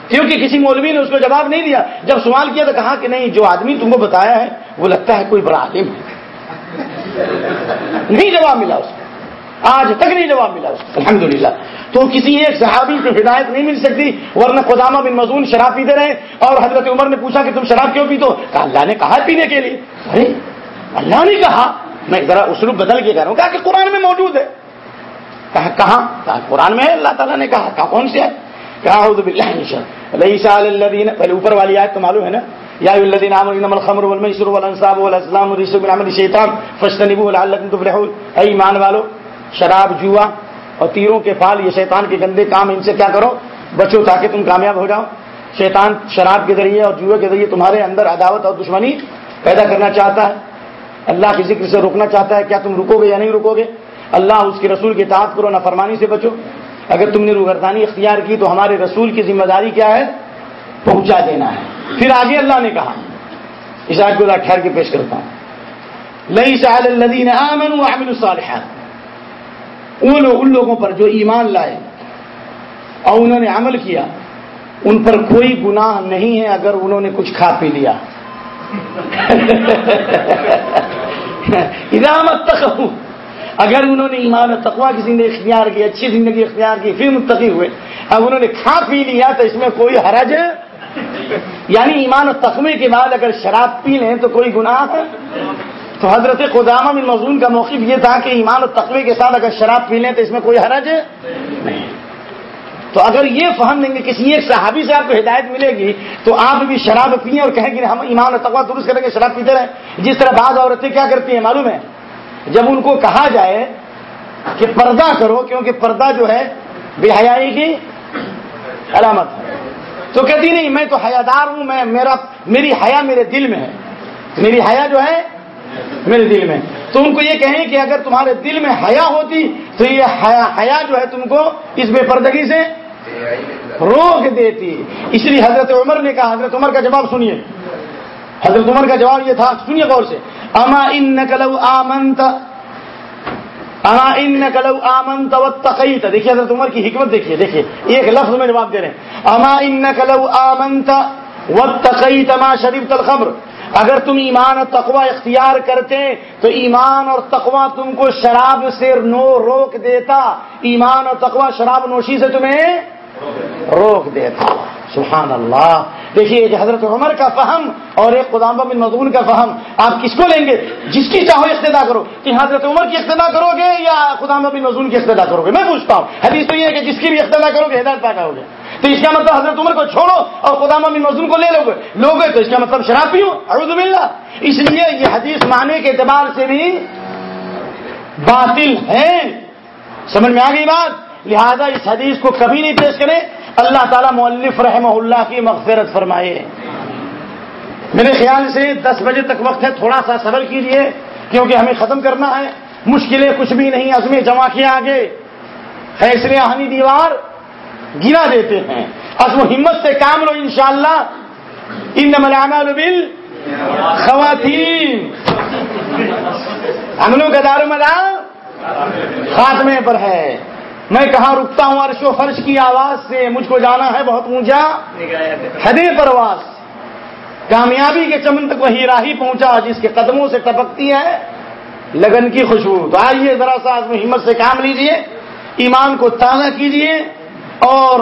کیونکہ کسی مولوی نے اس کو جواب نہیں دیا۔ جب سوال کیا تو کہا کہ نہیں، جو آدمی تم کو بتایا ہے، وہ لگتا ہے کوئی بڑا عالم ہے۔ نہیں جواب ملا اس کو۔ آج تک نہیں جواب ملا اس کو۔ الحمد تو کسی ایک صحابی سے ہدایت نہیں مل سکتی، ورنہ قدامہ بن مزون شراب پیتے رہے اور حضرت عمر نے پوچھا کہ تم شراب کیوں پیتے کہا، اللہ نے کہا پینے کے لیے۔ ارے اللہ نے کہا۔ میں ذرا اسلوب بدل کے کہہ رہا ہوں۔ کہا کہ قرآن میں موجود ہے۔ کہا، کہاں؟ کہا، قرآن میں ہے۔ اللہ تعالیٰ نے کہا۔ کہا، کون سے ہے؟ کہا پہلے اوپر والی آیت تو معلوم ہے نا؟ یا الذين امنوا انما الخمر والميسر والانصاب والازلام رجس من عمل الشيطان فاجتنبوه لعلكم تفلحون۔ اي ایمان والو، شراب، جوا اور تیروں کے پھال یہ شیطان کے گندے کام، ان سے کیا کرو؟ بچو تاکہ تم کامیاب ہو جاؤ۔ شیطان شراب کے ذریعے اور جوئے کے ذریعے تمہارے اندر عداوت اور دشمنی پیدا کرنا چاہتا ہے۔ اللہ کے ذکر سے روکنا چاہتا ہے۔ کیا تم رکو گے یا نہیں رکو گے اللہ اس کے رسول کی تعداد کرو نہ فرمانی سے بچو۔ اگر تم نے روگردانی اختیار کی تو ہمارے رسول کی ذمہ داری کیا ہے؟ پہنچا دینا ہے۔ پھر آگے اللہ نے کہا اس آج کو ٹھہر کے پیش کرتا ہوں۔ لئی سال الدین الصالحات۔ ان ان لوگوں پر جو ایمان لائے اور انہوں نے عمل کیا، ان پر کوئی گناہ نہیں ہے اگر انہوں نے کچھ کھا پی لیا۔ <laughs> ادامت تک اگر انہوں نے ایمان و تقوا کی زندگی اختیار کی، اچھی زندگی اختیار کی، پھر متقی ہوئے۔ اب انہوں نے کھا پی لیا تو اس میں کوئی حرج یعنی ایمان و تقوی کے بعد اگر شراب پی لیں تو کوئی گناہ تو حضرت قدامہ بن مضمون کا موقف یہ تھا کہ ایمان و تقوی کے ساتھ اگر شراب پی لیں تو اس میں کوئی حرج نہیں۔ تو اگر یہ فہم دیں گے، کسی ایک صحابی سے آپ کو ہدایت ملے گی، تو آپ بھی شراب پیئیں اور کہیں گے ہم ایمان اور تقوا درست کریں گے، شراب پیتے رہیں۔ جس طرح بعض عورتیں کیا کرتی ہیں معلوم ہے؟ جب ان کو کہا جائے کہ پردہ کرو، کیونکہ پردہ جو ہے بے حیائی کی علامت ہے۔ تو کہتی نہیں، میں تو حیادار ہوں، میں میرا میری حیا میرے دل میں ہے۔ میری حیا جو ہے، میرے دل میں۔ تو ان کو یہ کہیں کہ اگر تمہارے دل میں حیا ہوتی، تو یہ حیا جو ہے تم کو اس بے پردگی سے روک دیتی۔ اس لیے حضرت عمر نے کہا، حضرت عمر کا جواب سنیے۔ حضرت عمر کا جواب یہ تھا، سنیے غور سے۔ اما ان نقل آمنت اما ان آمنت و تقیت دیکھیے حضرت عمر کی حکمت دیکھیے دیکھیے، ایک لفظ میں جواب دے رہے ہیں۔ اما ان نقل آمنت و تقیت ما شریف تلخبر اگر تم ایمان اور تقوا اختیار کرتے، تو ایمان اور تقوا تم کو شراب سے نو روک دیتا۔ ایمان اور تقوا شراب نوشی سے تمہیں روک دیتا سبحان اللہ دیکھیے کہ حضرت عمر کا فہم اور ایک قدام بن مضمون کا فہم، آپ کس کو لیں گے؟ جس کی چاہو اقتدا کرو۔ کہ حضرت عمر کی اقتدا کرو گے یا قدام بن مضمون کی اقتدا کرو گے؟ میں پوچھتا ہوں۔ حدیث تو یہ ہے کہ جس کی بھی اقتدا کرو گے، ہدایت پا گے۔ تو اس کا مطلب حضرت عمر کو چھوڑو اور قدام بن مضمون کو لے لو گے۔ لو گے تو اس کا مطلب شراب پیو۔ اعوذ باللہ۔ اس لیے یہ حدیث معنی کے اعتبار سے بھی باطل ہے۔ سمجھ میں آ گئی بات؟ لہذا اس حدیث کو کبھی نہیں پیش کرے اللہ تعالیٰ مولف رحمہ اللہ کی مغفرت فرمائے۔ میرے خیال سے دس بجے تک وقت ہے، تھوڑا سا صبر کیجیے کیونکہ ہمیں ختم کرنا ہے۔ مشکلیں کچھ بھی نہیں عزم جمع کیا آگے۔ فیصلے آہنی دیوار گرا دیتے ہیں۔ عزم و ہمت سے کام لو انشاءاللہ۔ ان ملانا بل خواتین عملوں کا دار مدار خاتمے پر ہے۔ میں کہاں رکتا ہوں عرش و فرش کی آواز سے؟ مجھ کو جانا ہے بہت اونچا حدے پرواز۔ کامیابی کے چمن تک وہی راہی پہنچا جس کے قدموں سے ٹپکتی ہے لگن کی خوشبو۔ تو آئیے ذرا سا ہمت سے کام لیجیے، ایمان کو تازہ کیجیے اور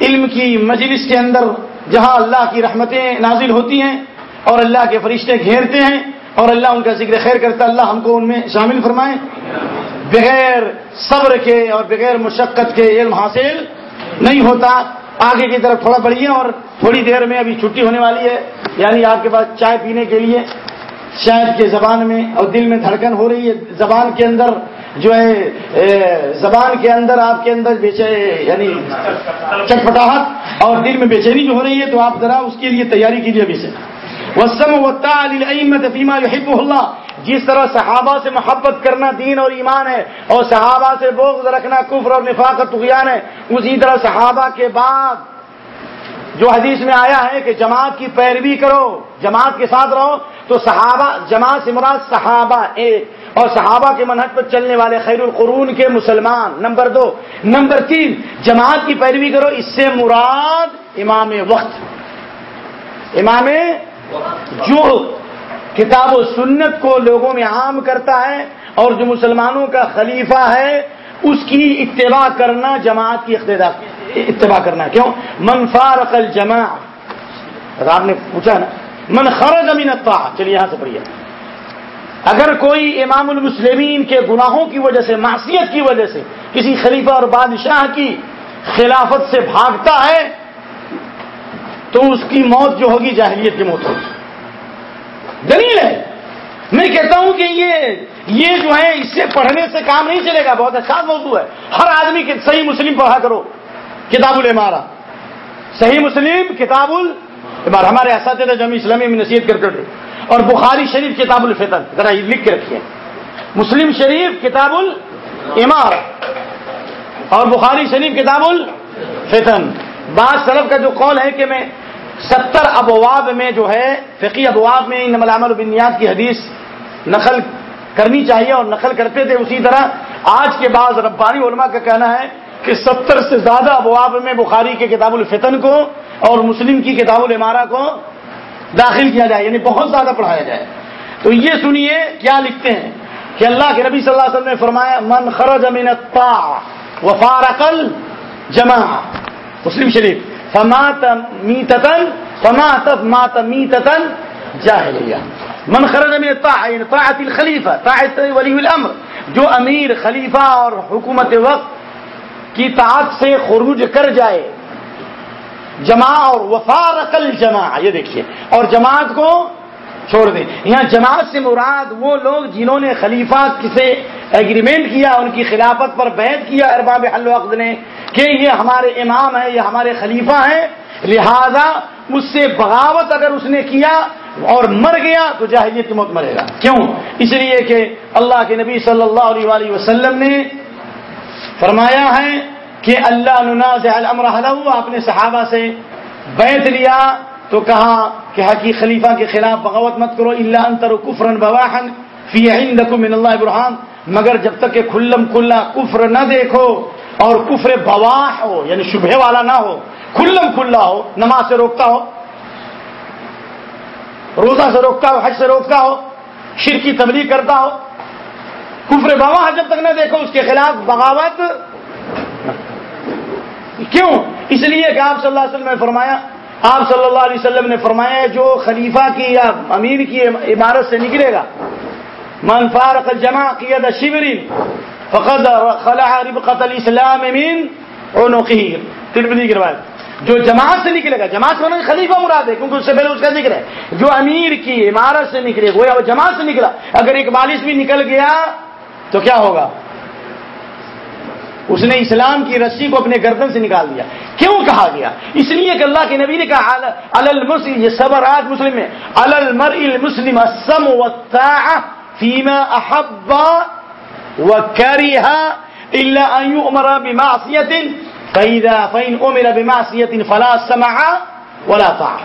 علم کی مجلس کے اندر جہاں اللہ کی رحمتیں نازل ہوتی ہیں اور اللہ کے فرشتے گھیرتے ہیں اور اللہ ان کا ذکر خیر کرتا اللہ ہم کو ان میں شامل فرمائے۔ بغیر صبر کے اور بغیر مشقت کے علم حاصل نہیں ہوتا۔ آگے کی طرف تھوڑا بڑھیے اور تھوڑی دیر میں ابھی چھٹی ہونے والی ہے۔ یعنی آپ کے پاس چائے پینے کے لیے شاید کے زبان میں اور دل میں دھڑکن ہو رہی ہے۔ زبان کے اندر جو ہے زبان کے اندر آپ کے اندر بیچے یعنی چٹپٹاہٹ اور دل میں بے چینی جو ہو رہی ہے تو آپ ذرا اس کے لیے تیاری کیجیے ابھی سے۔ وسم و فیما یحب اللہ جس طرح صحابہ سے محبت کرنا دین اور ایمان ہے، اور صحابہ سے بغض رکھنا کفر اور نفاق طغیان ہے، اسی طرح صحابہ کے بعد جو حدیث میں آیا ہے کہ جماعت کی پیروی کرو، جماعت کے ساتھ رہو، تو صحابہ، جماعت سے مراد صحابہ ایک اور صحابہ کے منحط پر چلنے والے خیر القرون کے مسلمان، نمبر دو. نمبر تین، جماعت کی پیروی کرو، اس سے مراد امام وقت. امام جو کتاب و سنت کو لوگوں میں عام کرتا ہے اور جو مسلمانوں کا خلیفہ ہے، اس کی اتباع کرنا، جماعت کی اتباع کرنا۔ کیوں؟ من فارق الجماع۔ آپ نے پوچھا نا، من خرج امین چلیے یہاں سے پڑھیے۔ اگر کوئی امام المسلمین کے گناہوں کی وجہ سے، معصیت کی وجہ سے کسی خلیفہ اور بادشاہ کی خلافت سے بھاگتا ہے تو اس کی موت جو ہوگی جاہلیت کی موت ہوگی۔ دلیل ہے۔ میں کہتا ہوں کہ یہ یہ جو ہے، اس سے پڑھنے سے کام نہیں چلے گا۔ بہت اچھا موضوع ہے۔ ہر آدمی کے صحیح مسلم پڑھا کرو۔ کتاب المارا صحیح مسلم، کتاب المارا ہمارے اساتذہ جمی اسلامی میں نصیحت کرتے تھے۔ اور بخاری شریف، کتاب الفتن ذرا یہ لکھ کے رکھیے۔ مسلم شریف، کتاب المار اور بخاری شریف، کتاب الفتن بعض سلف کا جو قول ہے کہ میں ستر ابواب میں جو ہے، فقی ابواب میں ان ملام البنیاد کی حدیث نقل کرنی چاہیے اور نقل کرتے تھے اسی طرح آج کے بعض ربانی علماء کا کہنا ہے کہ ستر سے زیادہ ابواب میں بخاری کے کتاب الفتن کو اور مسلم کی کتاب المارا کو داخل کیا جائے یعنی بہت زیادہ پڑھایا جائے۔ تو یہ سنیے کیا لکھتے ہیں کہ اللہ کے نبی صلی اللہ علیہ وسلم نے فرمایا، من خرج من وفارقل جمع مسلم شریف. فمات میتتن فمات مات میتتن جاہلیہ. من خرج من الطاعة طاعة الخلیفہ طاعة ولی الامر. جو امیر، خلیفہ اور حکومت وقت کی تعت سے خروج کر جائے. جماع اور وفارق الجماع یہ دیکھیے. اور جماعت کو چھوڑ دیں۔ یہاں جماعت سے مراد وہ لوگ جنہوں نے خلیفہ سے ایگریمنٹ کیا، ان کی خلافت پر بیعت کیا ارباب الوقت نے، کہ یہ ہمارے امام ہیں، یہ ہمارے خلیفہ ہیں، لہذا اس سے بغاوت اگر اس نے کیا اور مر گیا تو جاہلیت کی موت مرے گا۔ کیوں؟ اس لیے کہ اللہ کے نبی صلی اللہ علیہ وسلم نے فرمایا ہے کہ اللہ نناز الامر آپ نے صحابہ سے بیت لیا تو کہا کہ حقی خلیفہ کے خلاف بغاوت مت کرو اللہ انتر کفرن بواہن فی من اللہ ابرحان مگر جب تک کہ کھلم کھلا کفر نہ دیکھو اور کفر بواہ ہو یعنی شبہ والا نہ ہو، کھلم کھلا ہو، نماز سے روکتا ہو، روزہ سے روکتا ہو، حج سے روکتا ہو شر کی تبلیغ کرتا ہو، کفر بواہ جب تک نہ دیکھو، اس کے خلاف بغاوت کیوں؟ اس لیے کہ آپ صلی اللہ علیہ وسلم نے فرمایا آپ صلی اللہ علیہ وسلم نے فرمایا جو خلیفہ کی یا امیر کی عمارت سے نکلے گا، من فارق الجماع قید شبرین فقد خلع ربقت الاسلام من عنقه۔ ترمذی کی روایت۔ جو جماعت سے نکلے گا، جماعت میں مطلب خلیفہ مراد ہے، کیونکہ اس سے پہلے اس کا ذکر ہے۔ جو امیر کی عمارت سے نکلے گا وہ جماعت سے نکلا، اگر ایک بالش بھی نکل گیا تو کیا ہوگا؟ اس نے اسلام کی رسی کو اپنے گردن سے نکال دیا۔ کیوں کہا گیا؟ اس لیے کہ اللہ کے نبی نے کہا المسلم یہ صبر آج مسلم ہے۔ المر المسلم سم و فیما احبا و کریہ اللہ امر بمعصیت فیدا فین امر بمعصیت فلا سمع ولا طاع۔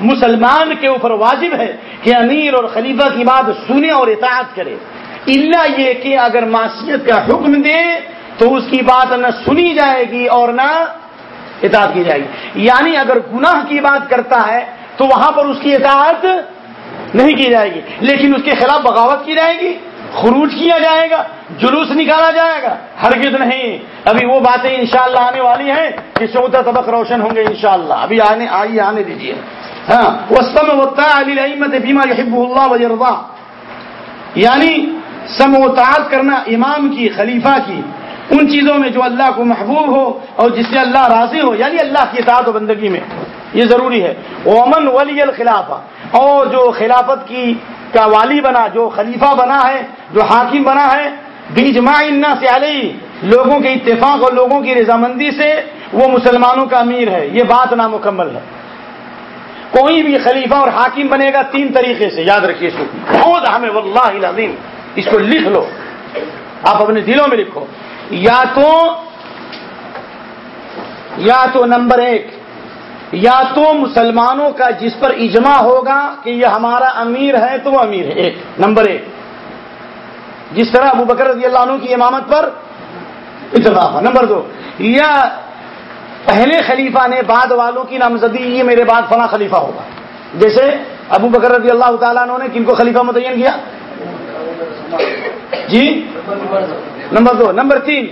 مسلمان کے اوپر واجب ہے کہ امیر اور خلیفہ کی بات سنے اور اطاعت کرے۔ اللہ یہ کہ اگر معصیت کا حکم دے تو اس کی بات نہ سنی جائے گی اور نہ اطاعت کی جائے گی۔ یعنی اگر گناہ کی بات کرتا ہے تو وہاں پر اس کی اطاعت نہیں کی جائے گی، لیکن اس کے خلاف بغاوت کی جائے گی، خروج کیا جائے گا، جلوس نکالا جائے گا، ہرگز نہیں۔ ابھی وہ باتیں انشاءاللہ آنے والی ہیں کہ چوتھا طبق روشن ہوں گے انشاءاللہ۔ ابھی آنے، آئیے، آنے دیجیے ہاں وہ سم ہوتا ہے علی احمد بیما یحب اللہ وجربا یعنی سم و کرنا امام کی، خلیفہ کی۔ ان چیزوں میں جو اللہ کو محبوب ہو اور جس سے اللہ راضی ہو یعنی اللہ کی اطاعت و بندگی میں۔ یہ ضروری ہے۔ اومن ولی الخلافہ اور جو خلافت کی کا والی بنا، جو خلیفہ بنا ہے، جو حاکم بنا ہے بیج سے علی لوگوں کے اتفاق اور لوگوں کی رضامندی سے وہ مسلمانوں کا امیر ہے۔ یہ بات نامکمل ہے۔ کوئی بھی خلیفہ اور حاکم بنے گا تین طریقے سے، یاد رکھیے اس کو۔ بہت ہمیں واللہ العظیم اس کو لکھ لو۔ آپ اپنے دلوں میں لکھو۔ یا تو یا تو نمبر ایک، یا تو مسلمانوں کا جس پر اجماع ہوگا کہ یہ ہمارا امیر ہے تو وہ امیر ہے، ایک، نمبر ایک۔ جس طرح ابو بکر رضی اللہ عنہ کی امامت پر اتفاق۔ نمبر دو، یا پہلے خلیفہ نے بعد والوں کی نامزدی یہ میرے بعد فلاں خلیفہ ہوگا۔ جیسے ابو بکر رضی اللہ تعالیٰ عنہ نے کن کو خلیفہ متعین کیا؟ جی؟ نمبر دو نمبر تین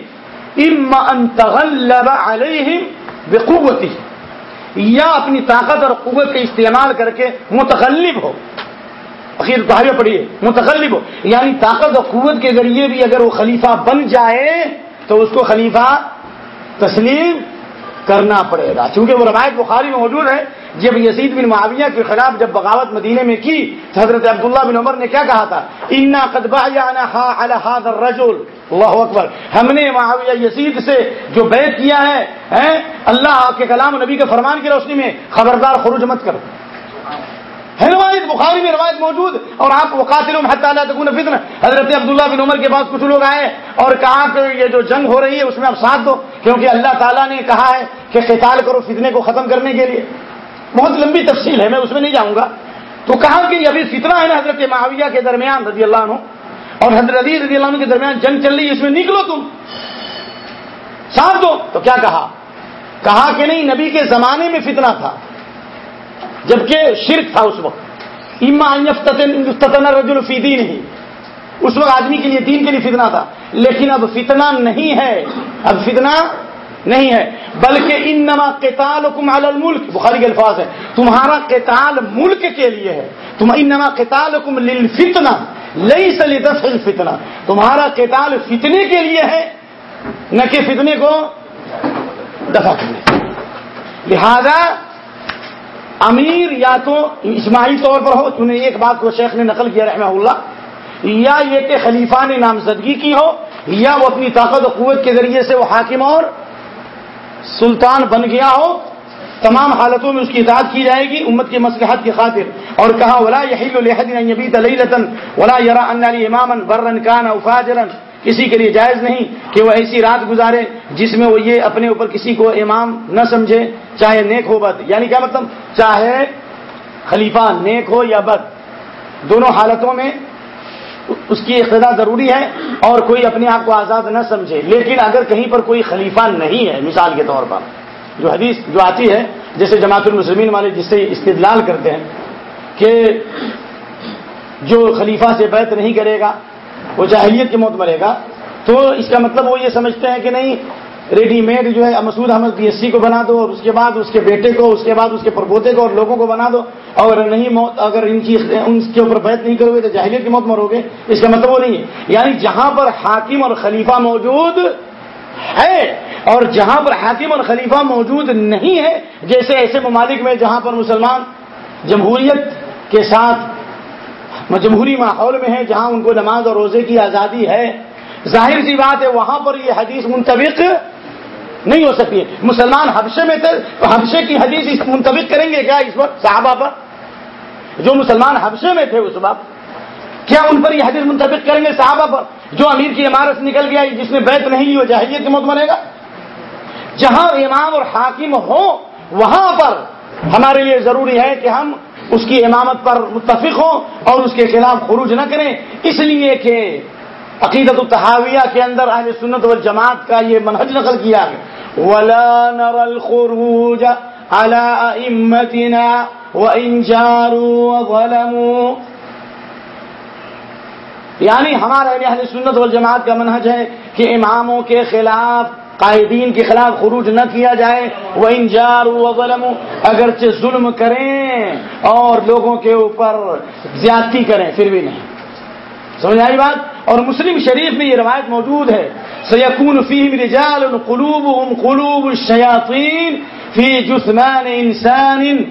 اما ان تغلب علیہم بقوتی یا اپنی طاقت اور قوت کا استعمال کر کے متغلب ہو. اخیر بھائی پڑھیے. متغلب ہو. یعنی طاقت اور قوت کے ذریعے بھی اگر وہ خلیفہ بن جائے تو اس کو خلیفہ تسلیم کرنا پڑے گا. چونکہ وہ روایت بخاری میں موجود ہے جب یزید بن معاویہ کے خلاف جب بغاوت مدینے میں کی تو حضرت عبداللہ بن عمر نے کیا کہا تھا؟ انا قدبہ رجول اللہ اکبر۔ ہم نے معاویہ یزید سے جو بیت کیا ہے اللہ کے کلام نبی کے فرمان کی روشنی میں خبردار خروج مت کرو۔ ہے روایت بخاری میں روایت موجود اور آپ وہ قاتل تکون فتن حضرت عبداللہ بن عمر کے پاس کچھ لوگ آئے اور کہا کہ یہ جو جنگ ہو رہی ہے اس میں آپ ساتھ دو، کیونکہ اللہ تعالیٰ نے کہا ہے کہ قتال کرو فتنے کو ختم کرنے کے لیے۔ بہت لمبی تفصیل ہے، میں اس میں نہیں جاؤں گا۔ تو کہا کہ ابھی فتنہ ہے نا حضرت معاویہ کے درمیان رضی اللہ عنہ، اور حضرت علی رضی اللہ عنہ کے درمیان جنگ چل رہی ہے، اس میں نکلو تم۔ ساتھ دو۔ تو کیا کہا؟ کہا کہ نہیں، نبی کے زمانے میں فتنہ تھا، جبکہ شرک تھا اس وقت۔ اما رجل فی دین ہی اس وقت آدمی کے لیے دین کے لیے فتنہ تھا، لیکن اب فتنہ نہیں ہے۔ اب فتنہ نہیں ہے، بلکہ ان نما قتال حکم الملک، بخاری کے الفاظ ہے تمہارا قتال ملک کے لیے ہے، تم ان نما قتال حکم لئی سلی دس فتنا تمہارا قتال فتنے کے لیے ہے، نہ کہ فتنے کو دفاع کرنے لہذا امیر یا تو اجماعی طور پر ہو انہیں ایک بات کو شیخ نے نقل کیا رحمہ اللہ، یا یہ کہ خلیفہ نے نامزدگی کی ہو، یا وہ اپنی طاقت و قوت کے ذریعے سے وہ حاکم اور سلطان بن گیا ہو، تمام حالتوں میں اس کی اطاعت کی جائے گی، امت کی مسلحت کی خاطر۔ اور کہا، ولا ولا یرا امامن برن کان افاجرن کسی کے لیے جائز نہیں کہ وہ ایسی رات گزارے جس میں وہ یہ اپنے اوپر کسی کو امام نہ سمجھے، چاہے نیک ہو بد۔ یعنی کیا مطلب؟ چاہے خلیفہ نیک ہو یا بد۔ دونوں حالتوں میں اس کی اقتدا ضروری ہے اور کوئی اپنے آپ کو آزاد نہ سمجھے۔ لیکن اگر کہیں پر کوئی خلیفہ نہیں ہے، مثال کے طور پر، جو حدیث جو آتی ہے، جیسے جماعت المسلمین والے جس سے استدلال کرتے ہیں کہ جو خلیفہ سے بیت نہیں کرے گا، وہ جاہلیت کی موت مرے گا، تو اس کا مطلب وہ یہ سمجھتے ہیں کہ نہیں، ریڈی میڈ جو ہے، Masood Ahmad P S C کو بنا دو، اور اس کے بعد اس کے بیٹے کو، اس کے بعد اس کے پرپوتے کو اور لوگوں کو بنا دو۔ اور نہیں موت، اگر ان کی ان کے اوپر بیت نہیں کرو گے تو جاہلیت کی موت مرو گے۔ اس کا مطلب وہ نہیں ہے۔ یعنی جہاں پر حاکم اور خلیفہ موجود ہے اور جہاں پر حاکم اور خلیفہ موجود نہیں ہے، جیسے ایسے ممالک میں جہاں پر مسلمان جمہوریت کے ساتھ جمہوری ماحول میں ہے جہاں ان کو نماز اور روزے کی آزادی ہے۔ ظاہر سی بات ہے، وہاں پر یہ حدیث منطبق نہیں ہو سکتی۔ ہے مسلمان حبشے میں تھے حبشے کی حدیث منتبق کریں گے کیا اس وقت؟ صحابہ پر؟ جو مسلمان حبشے میں تھے اس وقت، کیا ان پر یہ حدیث منتبق کریں گے صحابہ پر؟ جو امیر کی عمارت نکل گیا، جس نے بیت نہیں لی وہ جاہلیت کی موت بنے گا؟ جہاں امام اور حاکم ہو وہاں پر ہمارے لیے ضروری ہے کہ ہم اس کی امامت پر متفق ہوں اور اس کے خلاف خروج نہ کریں۔ اس لیے کہ عقیدت التحاویہ کے اندر اہل سنت والجماعت کا یہ منہج نقل کیا ولا نر الخروج على ائمتنا وان جاروا وظلموا یعنی ہمارا اہل سنت والجماعت کا منہج ہے کہ اماموں کے خلاف، قائدین کے خلاف خروج نہ کیا جائے۔ وہ انجار ظلم اگرچہ ظلم کریں اور لوگوں کے اوپر زیادتی کریں، پھر بھی نہیں۔ سمجھ آئی بات؟ اور مسلم شریف میں یہ روایت موجود ہے۔ سیقون فیم رجال قلوب قلوب الشیاطین فی جثمان انسان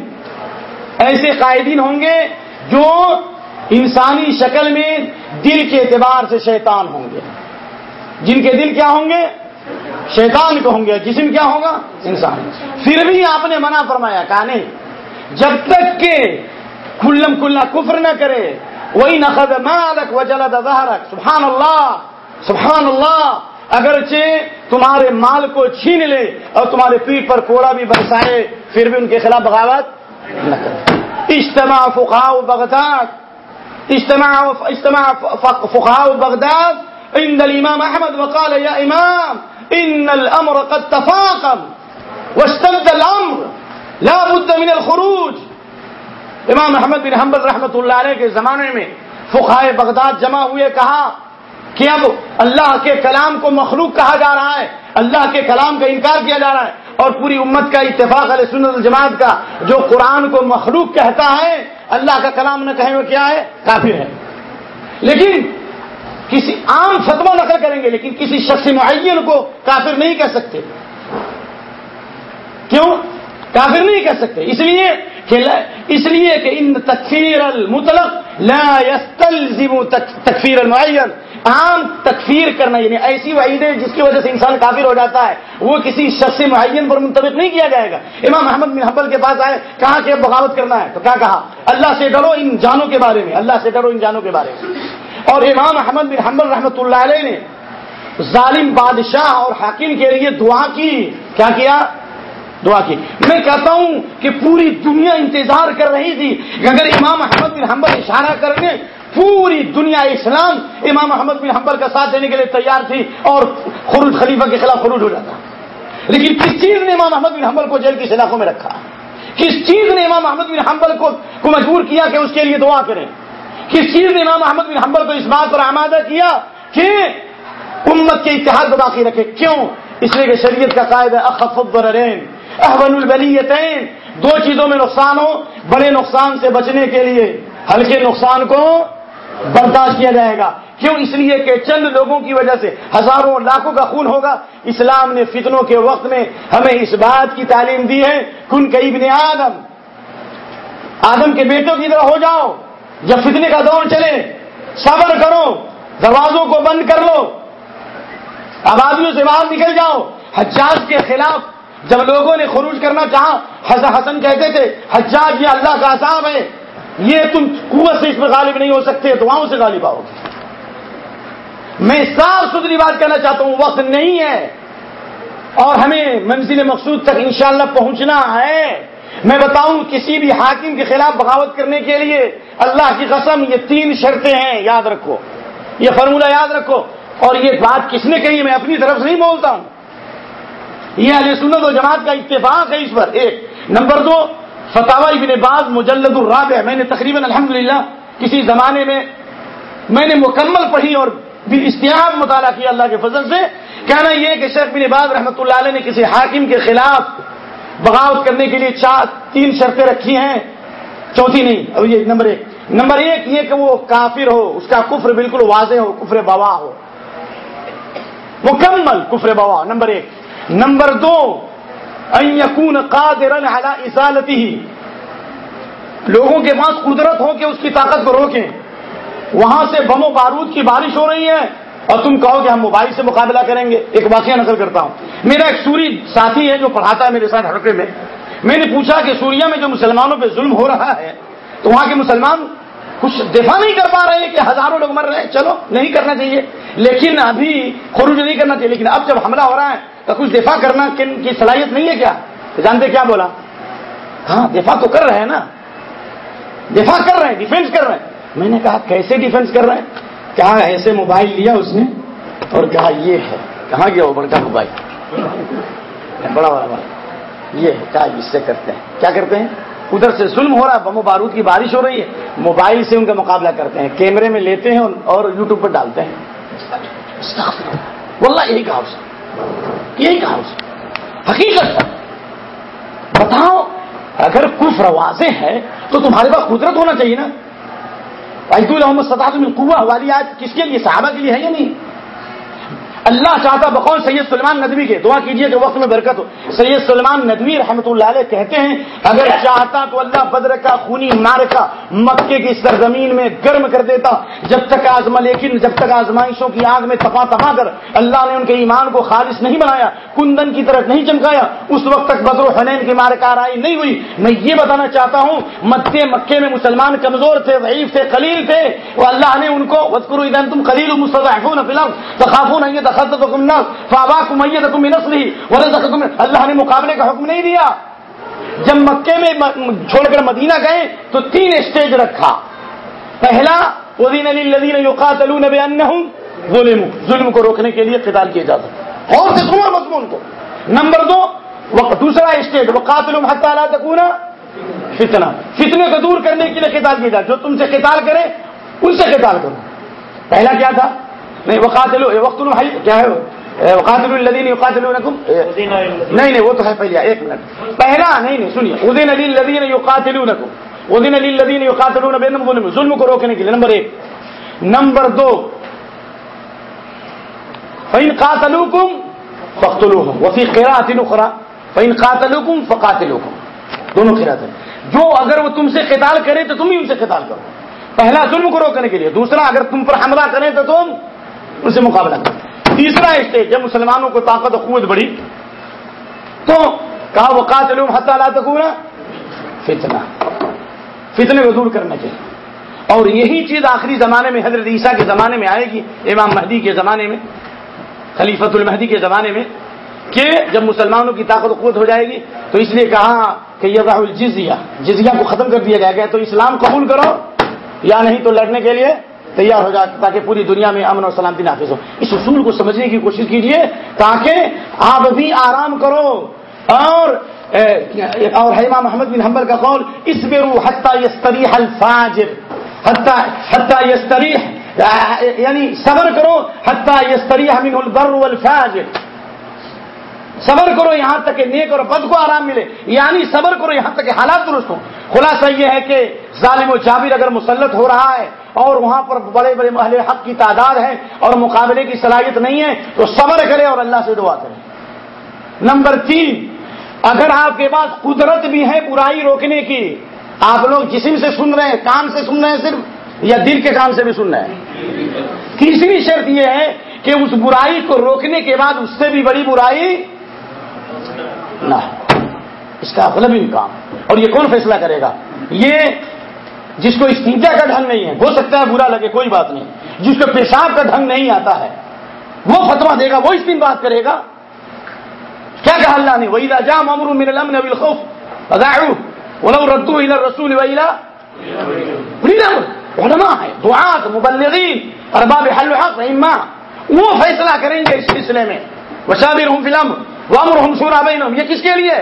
ایسے قائدین ہوں گے جو انسانی شکل میں دل کے اعتبار سے شیطان ہوں گے۔ جن کے دل کیا ہوں گے؟ شیطان کو ہوں گے۔ جسم کیا ہوگا؟ انسان۔ پھر بھی آپ نے منع فرمایا، کہا نہیں، جب تک کہ کلم کلنا کفر نہ کرے وہی نقد مالک و جلد ظہرک سبحان اللہ سبحان اللہ اگرچہ تمہارے مال کو چھین لے اور تمہارے پیٹ پر کوڑا بھی برسائے، پھر بھی ان کے خلاف بغاوت نہ کرے اجتماع فقاء بغداد. اجتماع اجتماع فقاء بغداد عند الامام احمد وقال یا امام ان الامر قد تفاقم واشتد الامر لا بد من الخروج. امام احمد بن حمبل رحمۃ اللہ علیہ کے زمانے میں فخائے بغداد جمع ہوئے، کہا کہ اب اللہ کے کلام کو مخلوق کہا جا رہا ہے، اللہ کے کلام کا انکار کیا جا رہا ہے اور پوری امت کا اتفاق علیہ سنت الجماعت کا جو قرآن کو مخلوق کہتا ہے، اللہ کا کلام نہ کہیں وہ کیا ہے؟ کافر ہے۔ لیکن کسی عام فتوا نقل کریں گے، لیکن کسی شخص معین کو کافر نہیں کہہ سکتے۔ کیوں؟ کافر نہیں کہہ سکتے۔ اس لیے کہ اس لیے کہ ان تکفیر المطلق لا يستلزم تکفیر المعین۔ عام تکفیر کرنا یعنی ایسی وعیدیں جس کی وجہ سے انسان کافر ہو جاتا ہے، وہ کسی شخص معین پر منتبق نہیں کیا جائے گا۔ امام محمد بن حنبل کے پاس آئے کہاں کہ بغاوت کرنا ہے، تو کیا کہا؟ اللہ سے ڈرو ان جانوں کے بارے میں، اللہ سے ڈرو ان جانوں کے بارے میں۔ اور امام احمد بن حنبل رحمۃ اللہ علیہ نے ظالم بادشاہ اور حاکم کے لیے دعا کی۔ کیا کیا؟ دعا کی۔ میں کہتا ہوں کہ پوری دنیا انتظار کر رہی تھی، کہ اگر امام احمد بن حنبل اشارہ کر پوری دنیا اسلام امام احمد بن حنبل کا ساتھ دینے کے لیے تیار تھی اور خروج خلیفہ کے خلاف خروج ہو جاتا۔ لیکن کس چیز نے امام احمد بن حنبل کو جیل کی سلاخوں میں رکھا؟ کس چیز نے امام احمد بن حنبل کو کو مجبور کیا کہ اس کے لیے دعا کریں؟ کس چیز نے امام احمد بن حنبل کو اس بات پر آمادہ کیا کہ امت کے اتحاد کو باقی رکھے؟ کیوں؟ اس لیے کہ شریعت کا قائد ہے، اخف الضررین، احون البلیتین دو چیزوں میں نقصان ہو، بڑے نقصان سے بچنے کے لیے، ہلکے نقصان کو برداشت کیا جائے گا۔ کیوں؟ اس لیے کہ چند لوگوں کی وجہ سے ہزاروں لاکھوں کا خون ہوگا۔ اسلام نے فتنوں کے وقت میں ہمیں اس بات کی تعلیم دی ہے، کن کئی ابن آدم آدم کے بیٹوں کی طرح ہو جاؤ، جب فتنے کا دور چلے، صبر کرو، دروازوں کو بند کر لو، آبادیوں سے باہر نکل جاؤ۔ حجاج کے خلاف جب لوگوں نے خروج کرنا چاہا حسن کہتے تھے، حجاج یہ اللہ کا عذاب ہے۔ یہ تم قوت سے اس میں غالب نہیں ہو سکتے، دعاؤں سے غالب آؤ۔ گے میں صاف ستھری بات کہنا چاہتا ہوں، وقت نہیں ہے۔ اور ہمیں منزل مقصود تک انشاءاللہ پہنچنا ہے۔ میں بتاؤں، کسی بھی حاکم کے خلاف بغاوت کرنے کے لیے اللہ کی قسم، یہ تین شرطیں ہیں، یاد رکھو۔ یہ فارمولہ یاد رکھو۔ اور یہ بات کس نے کہی، میں اپنی طرف سے نہیں بولتا ہوں۔ یہ علیہ سنت و جماعت کا اتفاق ہے اس پر۔ ایک، نمبر دو فتح ابن باز مجلد الرابع. میں نے تقریباً الحمدللہ کسی زمانے میں میں نے مکمل پڑھی اور بھی اشتہار مطالعہ کیا اللہ کے فضل سے. کہنا یہ کہ شیخ بن باز رحمۃ اللہ علیہ نے کسی حاکم کے خلاف بغاوت کرنے کے لیے چار، تین شرطیں رکھی ہیں. چوتھی نہیں، اب یہ نمبر ایک. نمبر ایک یہ کہ وہ کافر ہو، اس کا کفر بالکل واضح ہو، کفر بوا ہو. مکمل کفر بوا، نمبر ایک. نمبر دو یقون قادرن ازالتی لوگوں کے پاس قدرت ہو کہ اس کی طاقت کو روکیں۔ وہاں سے بم و بارود کی بارش ہو رہی ہے اور تم کہو کہ ہم موبائل سے مقابلہ کریں گے۔ ایک واقعہ نقل کرتا ہوں۔ میرا ایک سوری ساتھی ہے جو پڑھاتا ہے میرے ساتھ ہڑکے میں۔ میں نے پوچھا کہ سوریا میں جو مسلمانوں پہ ظلم ہو رہا ہے تو وہاں کے مسلمان کچھ دفاع نہیں کر پا رہے کہ ہزاروں لوگ مر رہے ہیں۔ چلو، نہیں کرنا چاہیے۔ لیکن ابھی خروج نہیں کرنا چاہیے، لیکن اب جب حملہ ہو رہا ہے کچھ دفاع کرنا کن کی صلاحیت نہیں ہے کیا؟ جانتے کیا بولا؟ ہاں دفاع تو کر رہے ہیں نا۔ دفاع کر رہے ہیں ڈیفینس کر رہے ہیں۔ میں نے کہا، کیسے ڈیفینس کر رہے ہیں؟ کہا، ایسے موبائل لیا اس نے اور کہا، یہ ہے۔ کہاں گیا وہ بڑکا موبائل بڑا بڑا یہ ہے، کہا، اس سے کرتے ہیں۔ کیا کرتے ہیں؟ ادھر سے ظلم ہو رہا ہے، بم و بارود کی بارش ہو رہی ہے۔ موبائل سے ان کا مقابلہ کرتے ہیں۔ کیمرے میں لیتے ہیں اور یوٹیوب پر ڈالتے ہیں۔ واللہ، یہی کہا اسے یہی کہا اسے حقیقت بتاؤ، اگر کفر واضح ہے، تو تمہارے پاس قدرت ہونا چاہیے نا۔ عید الحمد سطح میں کنواں والی آج کس کے لیے؟ صحابہ کے لیے ہے یا نہیں؟ اللہ چاہتا بقول سید سلمان ندوی کے، دعا کیجیے کہ وقت میں برکت ہو۔ سید سلمان ندوی رحمۃ اللہ علیہ کہتے ہیں، اگر چاہتا تو اللہ بدر کا، خونی مار کا مکے کی سرزمین میں گرم کر دیتا۔ جب تک آزما لیکن جب تک آزمائشوں کی آگ میں تپا تپا کر اللہ نے ان کے ایمان کو خالص نہیں بنایا، کندن کی طرف نہیں چمکایا، اس وقت تک بدر و حنین کی مار کارائی نہیں ہوئی۔ میں یہ بتانا چاہتا ہوں، مکے مکے میں مسلمان کمزور تھے، ضعیف تھے خلیل تھے وہ اللہ نے ان کو تم خلیل اللہ نے مقابلے کا حکم نہیں دیا۔ جب مکے میں چھوڑ کر مدینہ گئے تو تین اسٹیج رکھا۔ پہلا ادین علی لدین ظلم ظلم کو روکنے کے لیے قتال کیا جاتا اور سے سنو مضمون کو۔ نمبر دو دوسرا اسٹیج وہ قاتل تکون فتنا فتنے کو دور کرنے کے لیے قتال کیا جاتا جو تم سے قتال کرے، ان سے قتال کرو۔ پہلا کیا تھا؟ نہیں وقاتل وقت الحی کیا ہے؟ وقاتل الدین یقاتلونکم. نہیں نہیں، وہ تو ہے پہلے، ایک منٹ۔ پہلا، نہیں نہیں، سنیے۔ ادین علی الدین یقاتلونکم۔ ادین علی الدین یقاتلون ظلم کو روکنے کے لیے، نمبر ایک۔ نمبر دو فین قاتلوکم فقتلوہم وفی قرات اخرى فین قاتلوکم فقاتلوکم دونوں قرات ہیں۔ جو اگر وہ تم سے قتال کرے تو تم ہی ان سے قتال کرو۔ پہلا، ظلم کو روکنے کے لیے۔ دوسرا، اگر تم پر حملہ کریں تو تم ان سے مقابلہ کریں تیسرا اسٹیج جب مسلمانوں کو طاقت و قوت بڑی تو کہا وہ قاتل تکونا فتنا فتنے کو دور کرنا چاہیے اور یہی چیز آخری زمانے میں، حضرت عیسیٰ کے زمانے میں آئے گی، امام مہدی کے زمانے میں خلیفت المہدی کے زمانے میں، کہ جب مسلمانوں کی طاقت و قوت ہو جائے گی، تو اس لیے کہا کہ یہ راہل جزیا جزیا کو ختم کر دیا جائے گا، تو اسلام قبول کرو، یا نہیں تو لڑنے کے لیے تیار ہو جائے تاکہ پوری دنیا میں امن اور سلامتی نافذ ہو۔ اس اصول کو سمجھنے کی کوشش کیجیے تاکہ آپ بھی آرام کرو۔ اور اور حیمہ محمد بن حمبل کا قول اس بے رو حتہ یستریح الفاجر حتہ یستریح یعنی صبر کرو حتہ یستریح من البر والفاجر۔ صبر کرو یہاں تک کہ نیک اور بد کو آرام ملے۔ یعنی صبر کرو یہاں تک کہ حالات درست ہوں۔ خلاصہ یہ ہے کہ ظالم و جابر اگر مسلط ہو رہا ہے اور وہاں پر بڑے بڑے محل حق کی تعداد ہے اور مقابلے کی صلاحیت نہیں ہے، تو صبر کرے اور اللہ سے دعا کرے نمبر تین، اگر آپ کے پاس قدرت بھی ہے برائی روکنے کی، آپ لوگ جسم سے سن رہے ہیں، کان سے سن رہے ہیں صرف، یا دل کے کام سے بھی سن رہے ہیں؟ تیسری شرط یہ ہے کہ اس برائی کو روکنے کے بعد اس سے بھی بڑی برائی نہ اس کا اغلب امکان اور یہ کون فیصلہ کرے گا؟ یہ جس کو استنجا کا ڈھنگ نہیں ہے، ہو سکتا ہے برا لگے، کوئی بات نہیں۔ جس کو پیشاب کا ڈھنگ نہیں آتا ہے، وہ فتوا دے گا، وہ اس دن بات کرے گا۔ کیا کہا اللہ نے؟ وہی راجا ممر من الامن بالخوف ولو ردو الى الرسول ویلا علماء ہے دعات مبلغین ارباب حل حق اما وہ فیصلہ کریں گے اس سلسلے میں۔ وشابر ہم فلم وامر ہم یہ کس کے لیے؟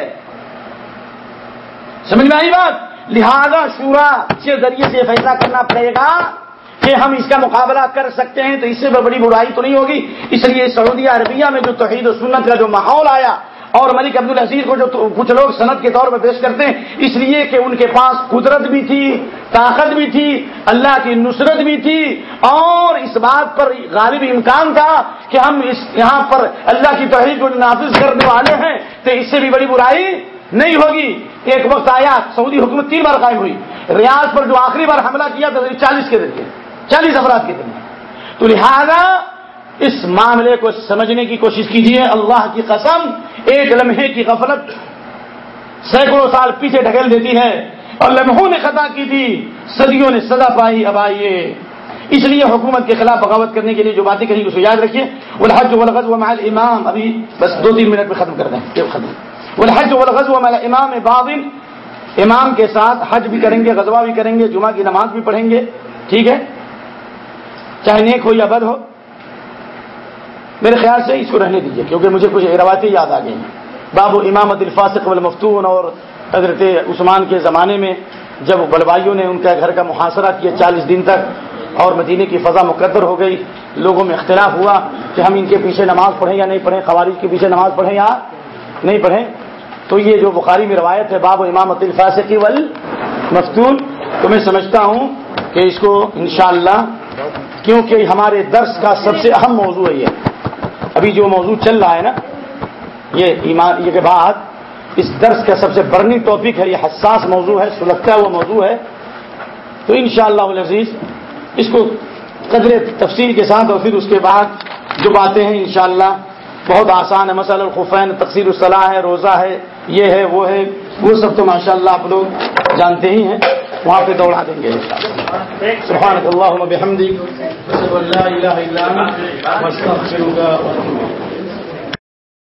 سمجھ میں آئی بات؟ لہذا شورا کے ذریعے سے یہ فیصلہ کرنا پڑے گا کہ ہم اس کا مقابلہ کر سکتے ہیں تو اس سے بڑی برائی تو نہیں ہوگی۔ اس لیے سعودی عربیہ میں جو توحید و سنت کا جو ماحول آیا اور ملک عبد العزیز کو جو کچھ لوگ صنعت کے طور پر پیش کرتے ہیں، اس لیے کہ ان کے پاس قدرت بھی تھی، طاقت بھی تھی، اللہ کی نصرت بھی تھی۔ اور اس بات پر غالب امکان تھا کہ ہم اس یہاں پر اللہ کی توحید کو نافذ کرنے والے ہیں، تو اس سے بھی بڑی برائی نہیں ہوگی۔ ایک وقت آیا، سعودی حکومت تین بار قائم ہوئی۔ ریاض پر جو آخری بار حملہ کیا تھا چالیس کے ذریعے چالیس افراد کے ذریعے تو لہذا اس معاملے کو سمجھنے کی کوشش کیجیے اللہ کی قسم، ایک لمحے کی غفلت سینکڑوں سال پیچھے ڈھکیل دیتی ہے اور لمحوں نے خطا کی تھی، صدیوں نے سزا پائی۔ اب آئیے۔ اس لیے حکومت کے خلاف بغاوت کرنے کے لیے جو باتیں کہیں اسے یاد رکھیے۔ الحج والغز و محل امام ابھی بس دو تین منٹ میں ختم کر دیں۔ ختم۔ الحج والغز و امام بابل امام کے ساتھ حج بھی کریں گے، غزوہ بھی کریں گے، جمعہ کی نماز بھی پڑھیں گے، ٹھیک ہے؟ چاہے نیک ہو یا بد ہو، میرے خیال سے اس کو رہنے دیجیے کیونکہ مجھے کچھ روایتیں یاد آ گئی ہیں۔ بابو امامت الفاصق والمفتون اور حضرت عثمان کے زمانے میں جب بلوائیوں نے ان کا گھر کا محاصرہ کیا، چالیس دن تک اور مدینے کی فضا مقدر ہو گئی، لوگوں میں اختلاف ہوا کہ ہم ان کے پیچھے نماز پڑھیں یا نہیں پڑھیں، خوارج کے پیچھے نماز پڑھیں یا نہیں پڑھیں، تو یہ جو بخاری میں روایت ہے، باب امامت الفاصقی ول مفتون تو میں سمجھتا ہوں کہ اس کو انشاءاللہ، کیونکہ ہمارے درس کا سب سے اہم موضوع ہے یہ۔ ابھی جو موضوع چل رہا ہے نا، یہ ایمان، یہ کے بعد اس درس کا سب سے برنی ٹاپک ہے، یہ حساس موضوع ہے، سلگتا ہوا موضوع ہے۔ تو انشاءاللہ شاء عزیز اس کو قدر تفصیل کے ساتھ اور پھر اس کے بعد جو باتیں ہیں، انشاءاللہ بہت آسان ہے۔ مسئلہ الخفین تقسیر الصلاح ہے، روزہ ہے، یہ ہے، وہ ہے، وہ سب تو ماشاءاللہ اللہ آپ لوگ جانتے ہی ہیں۔ وہاں پہ دوڑا دیں گے۔ سبحانك اللهم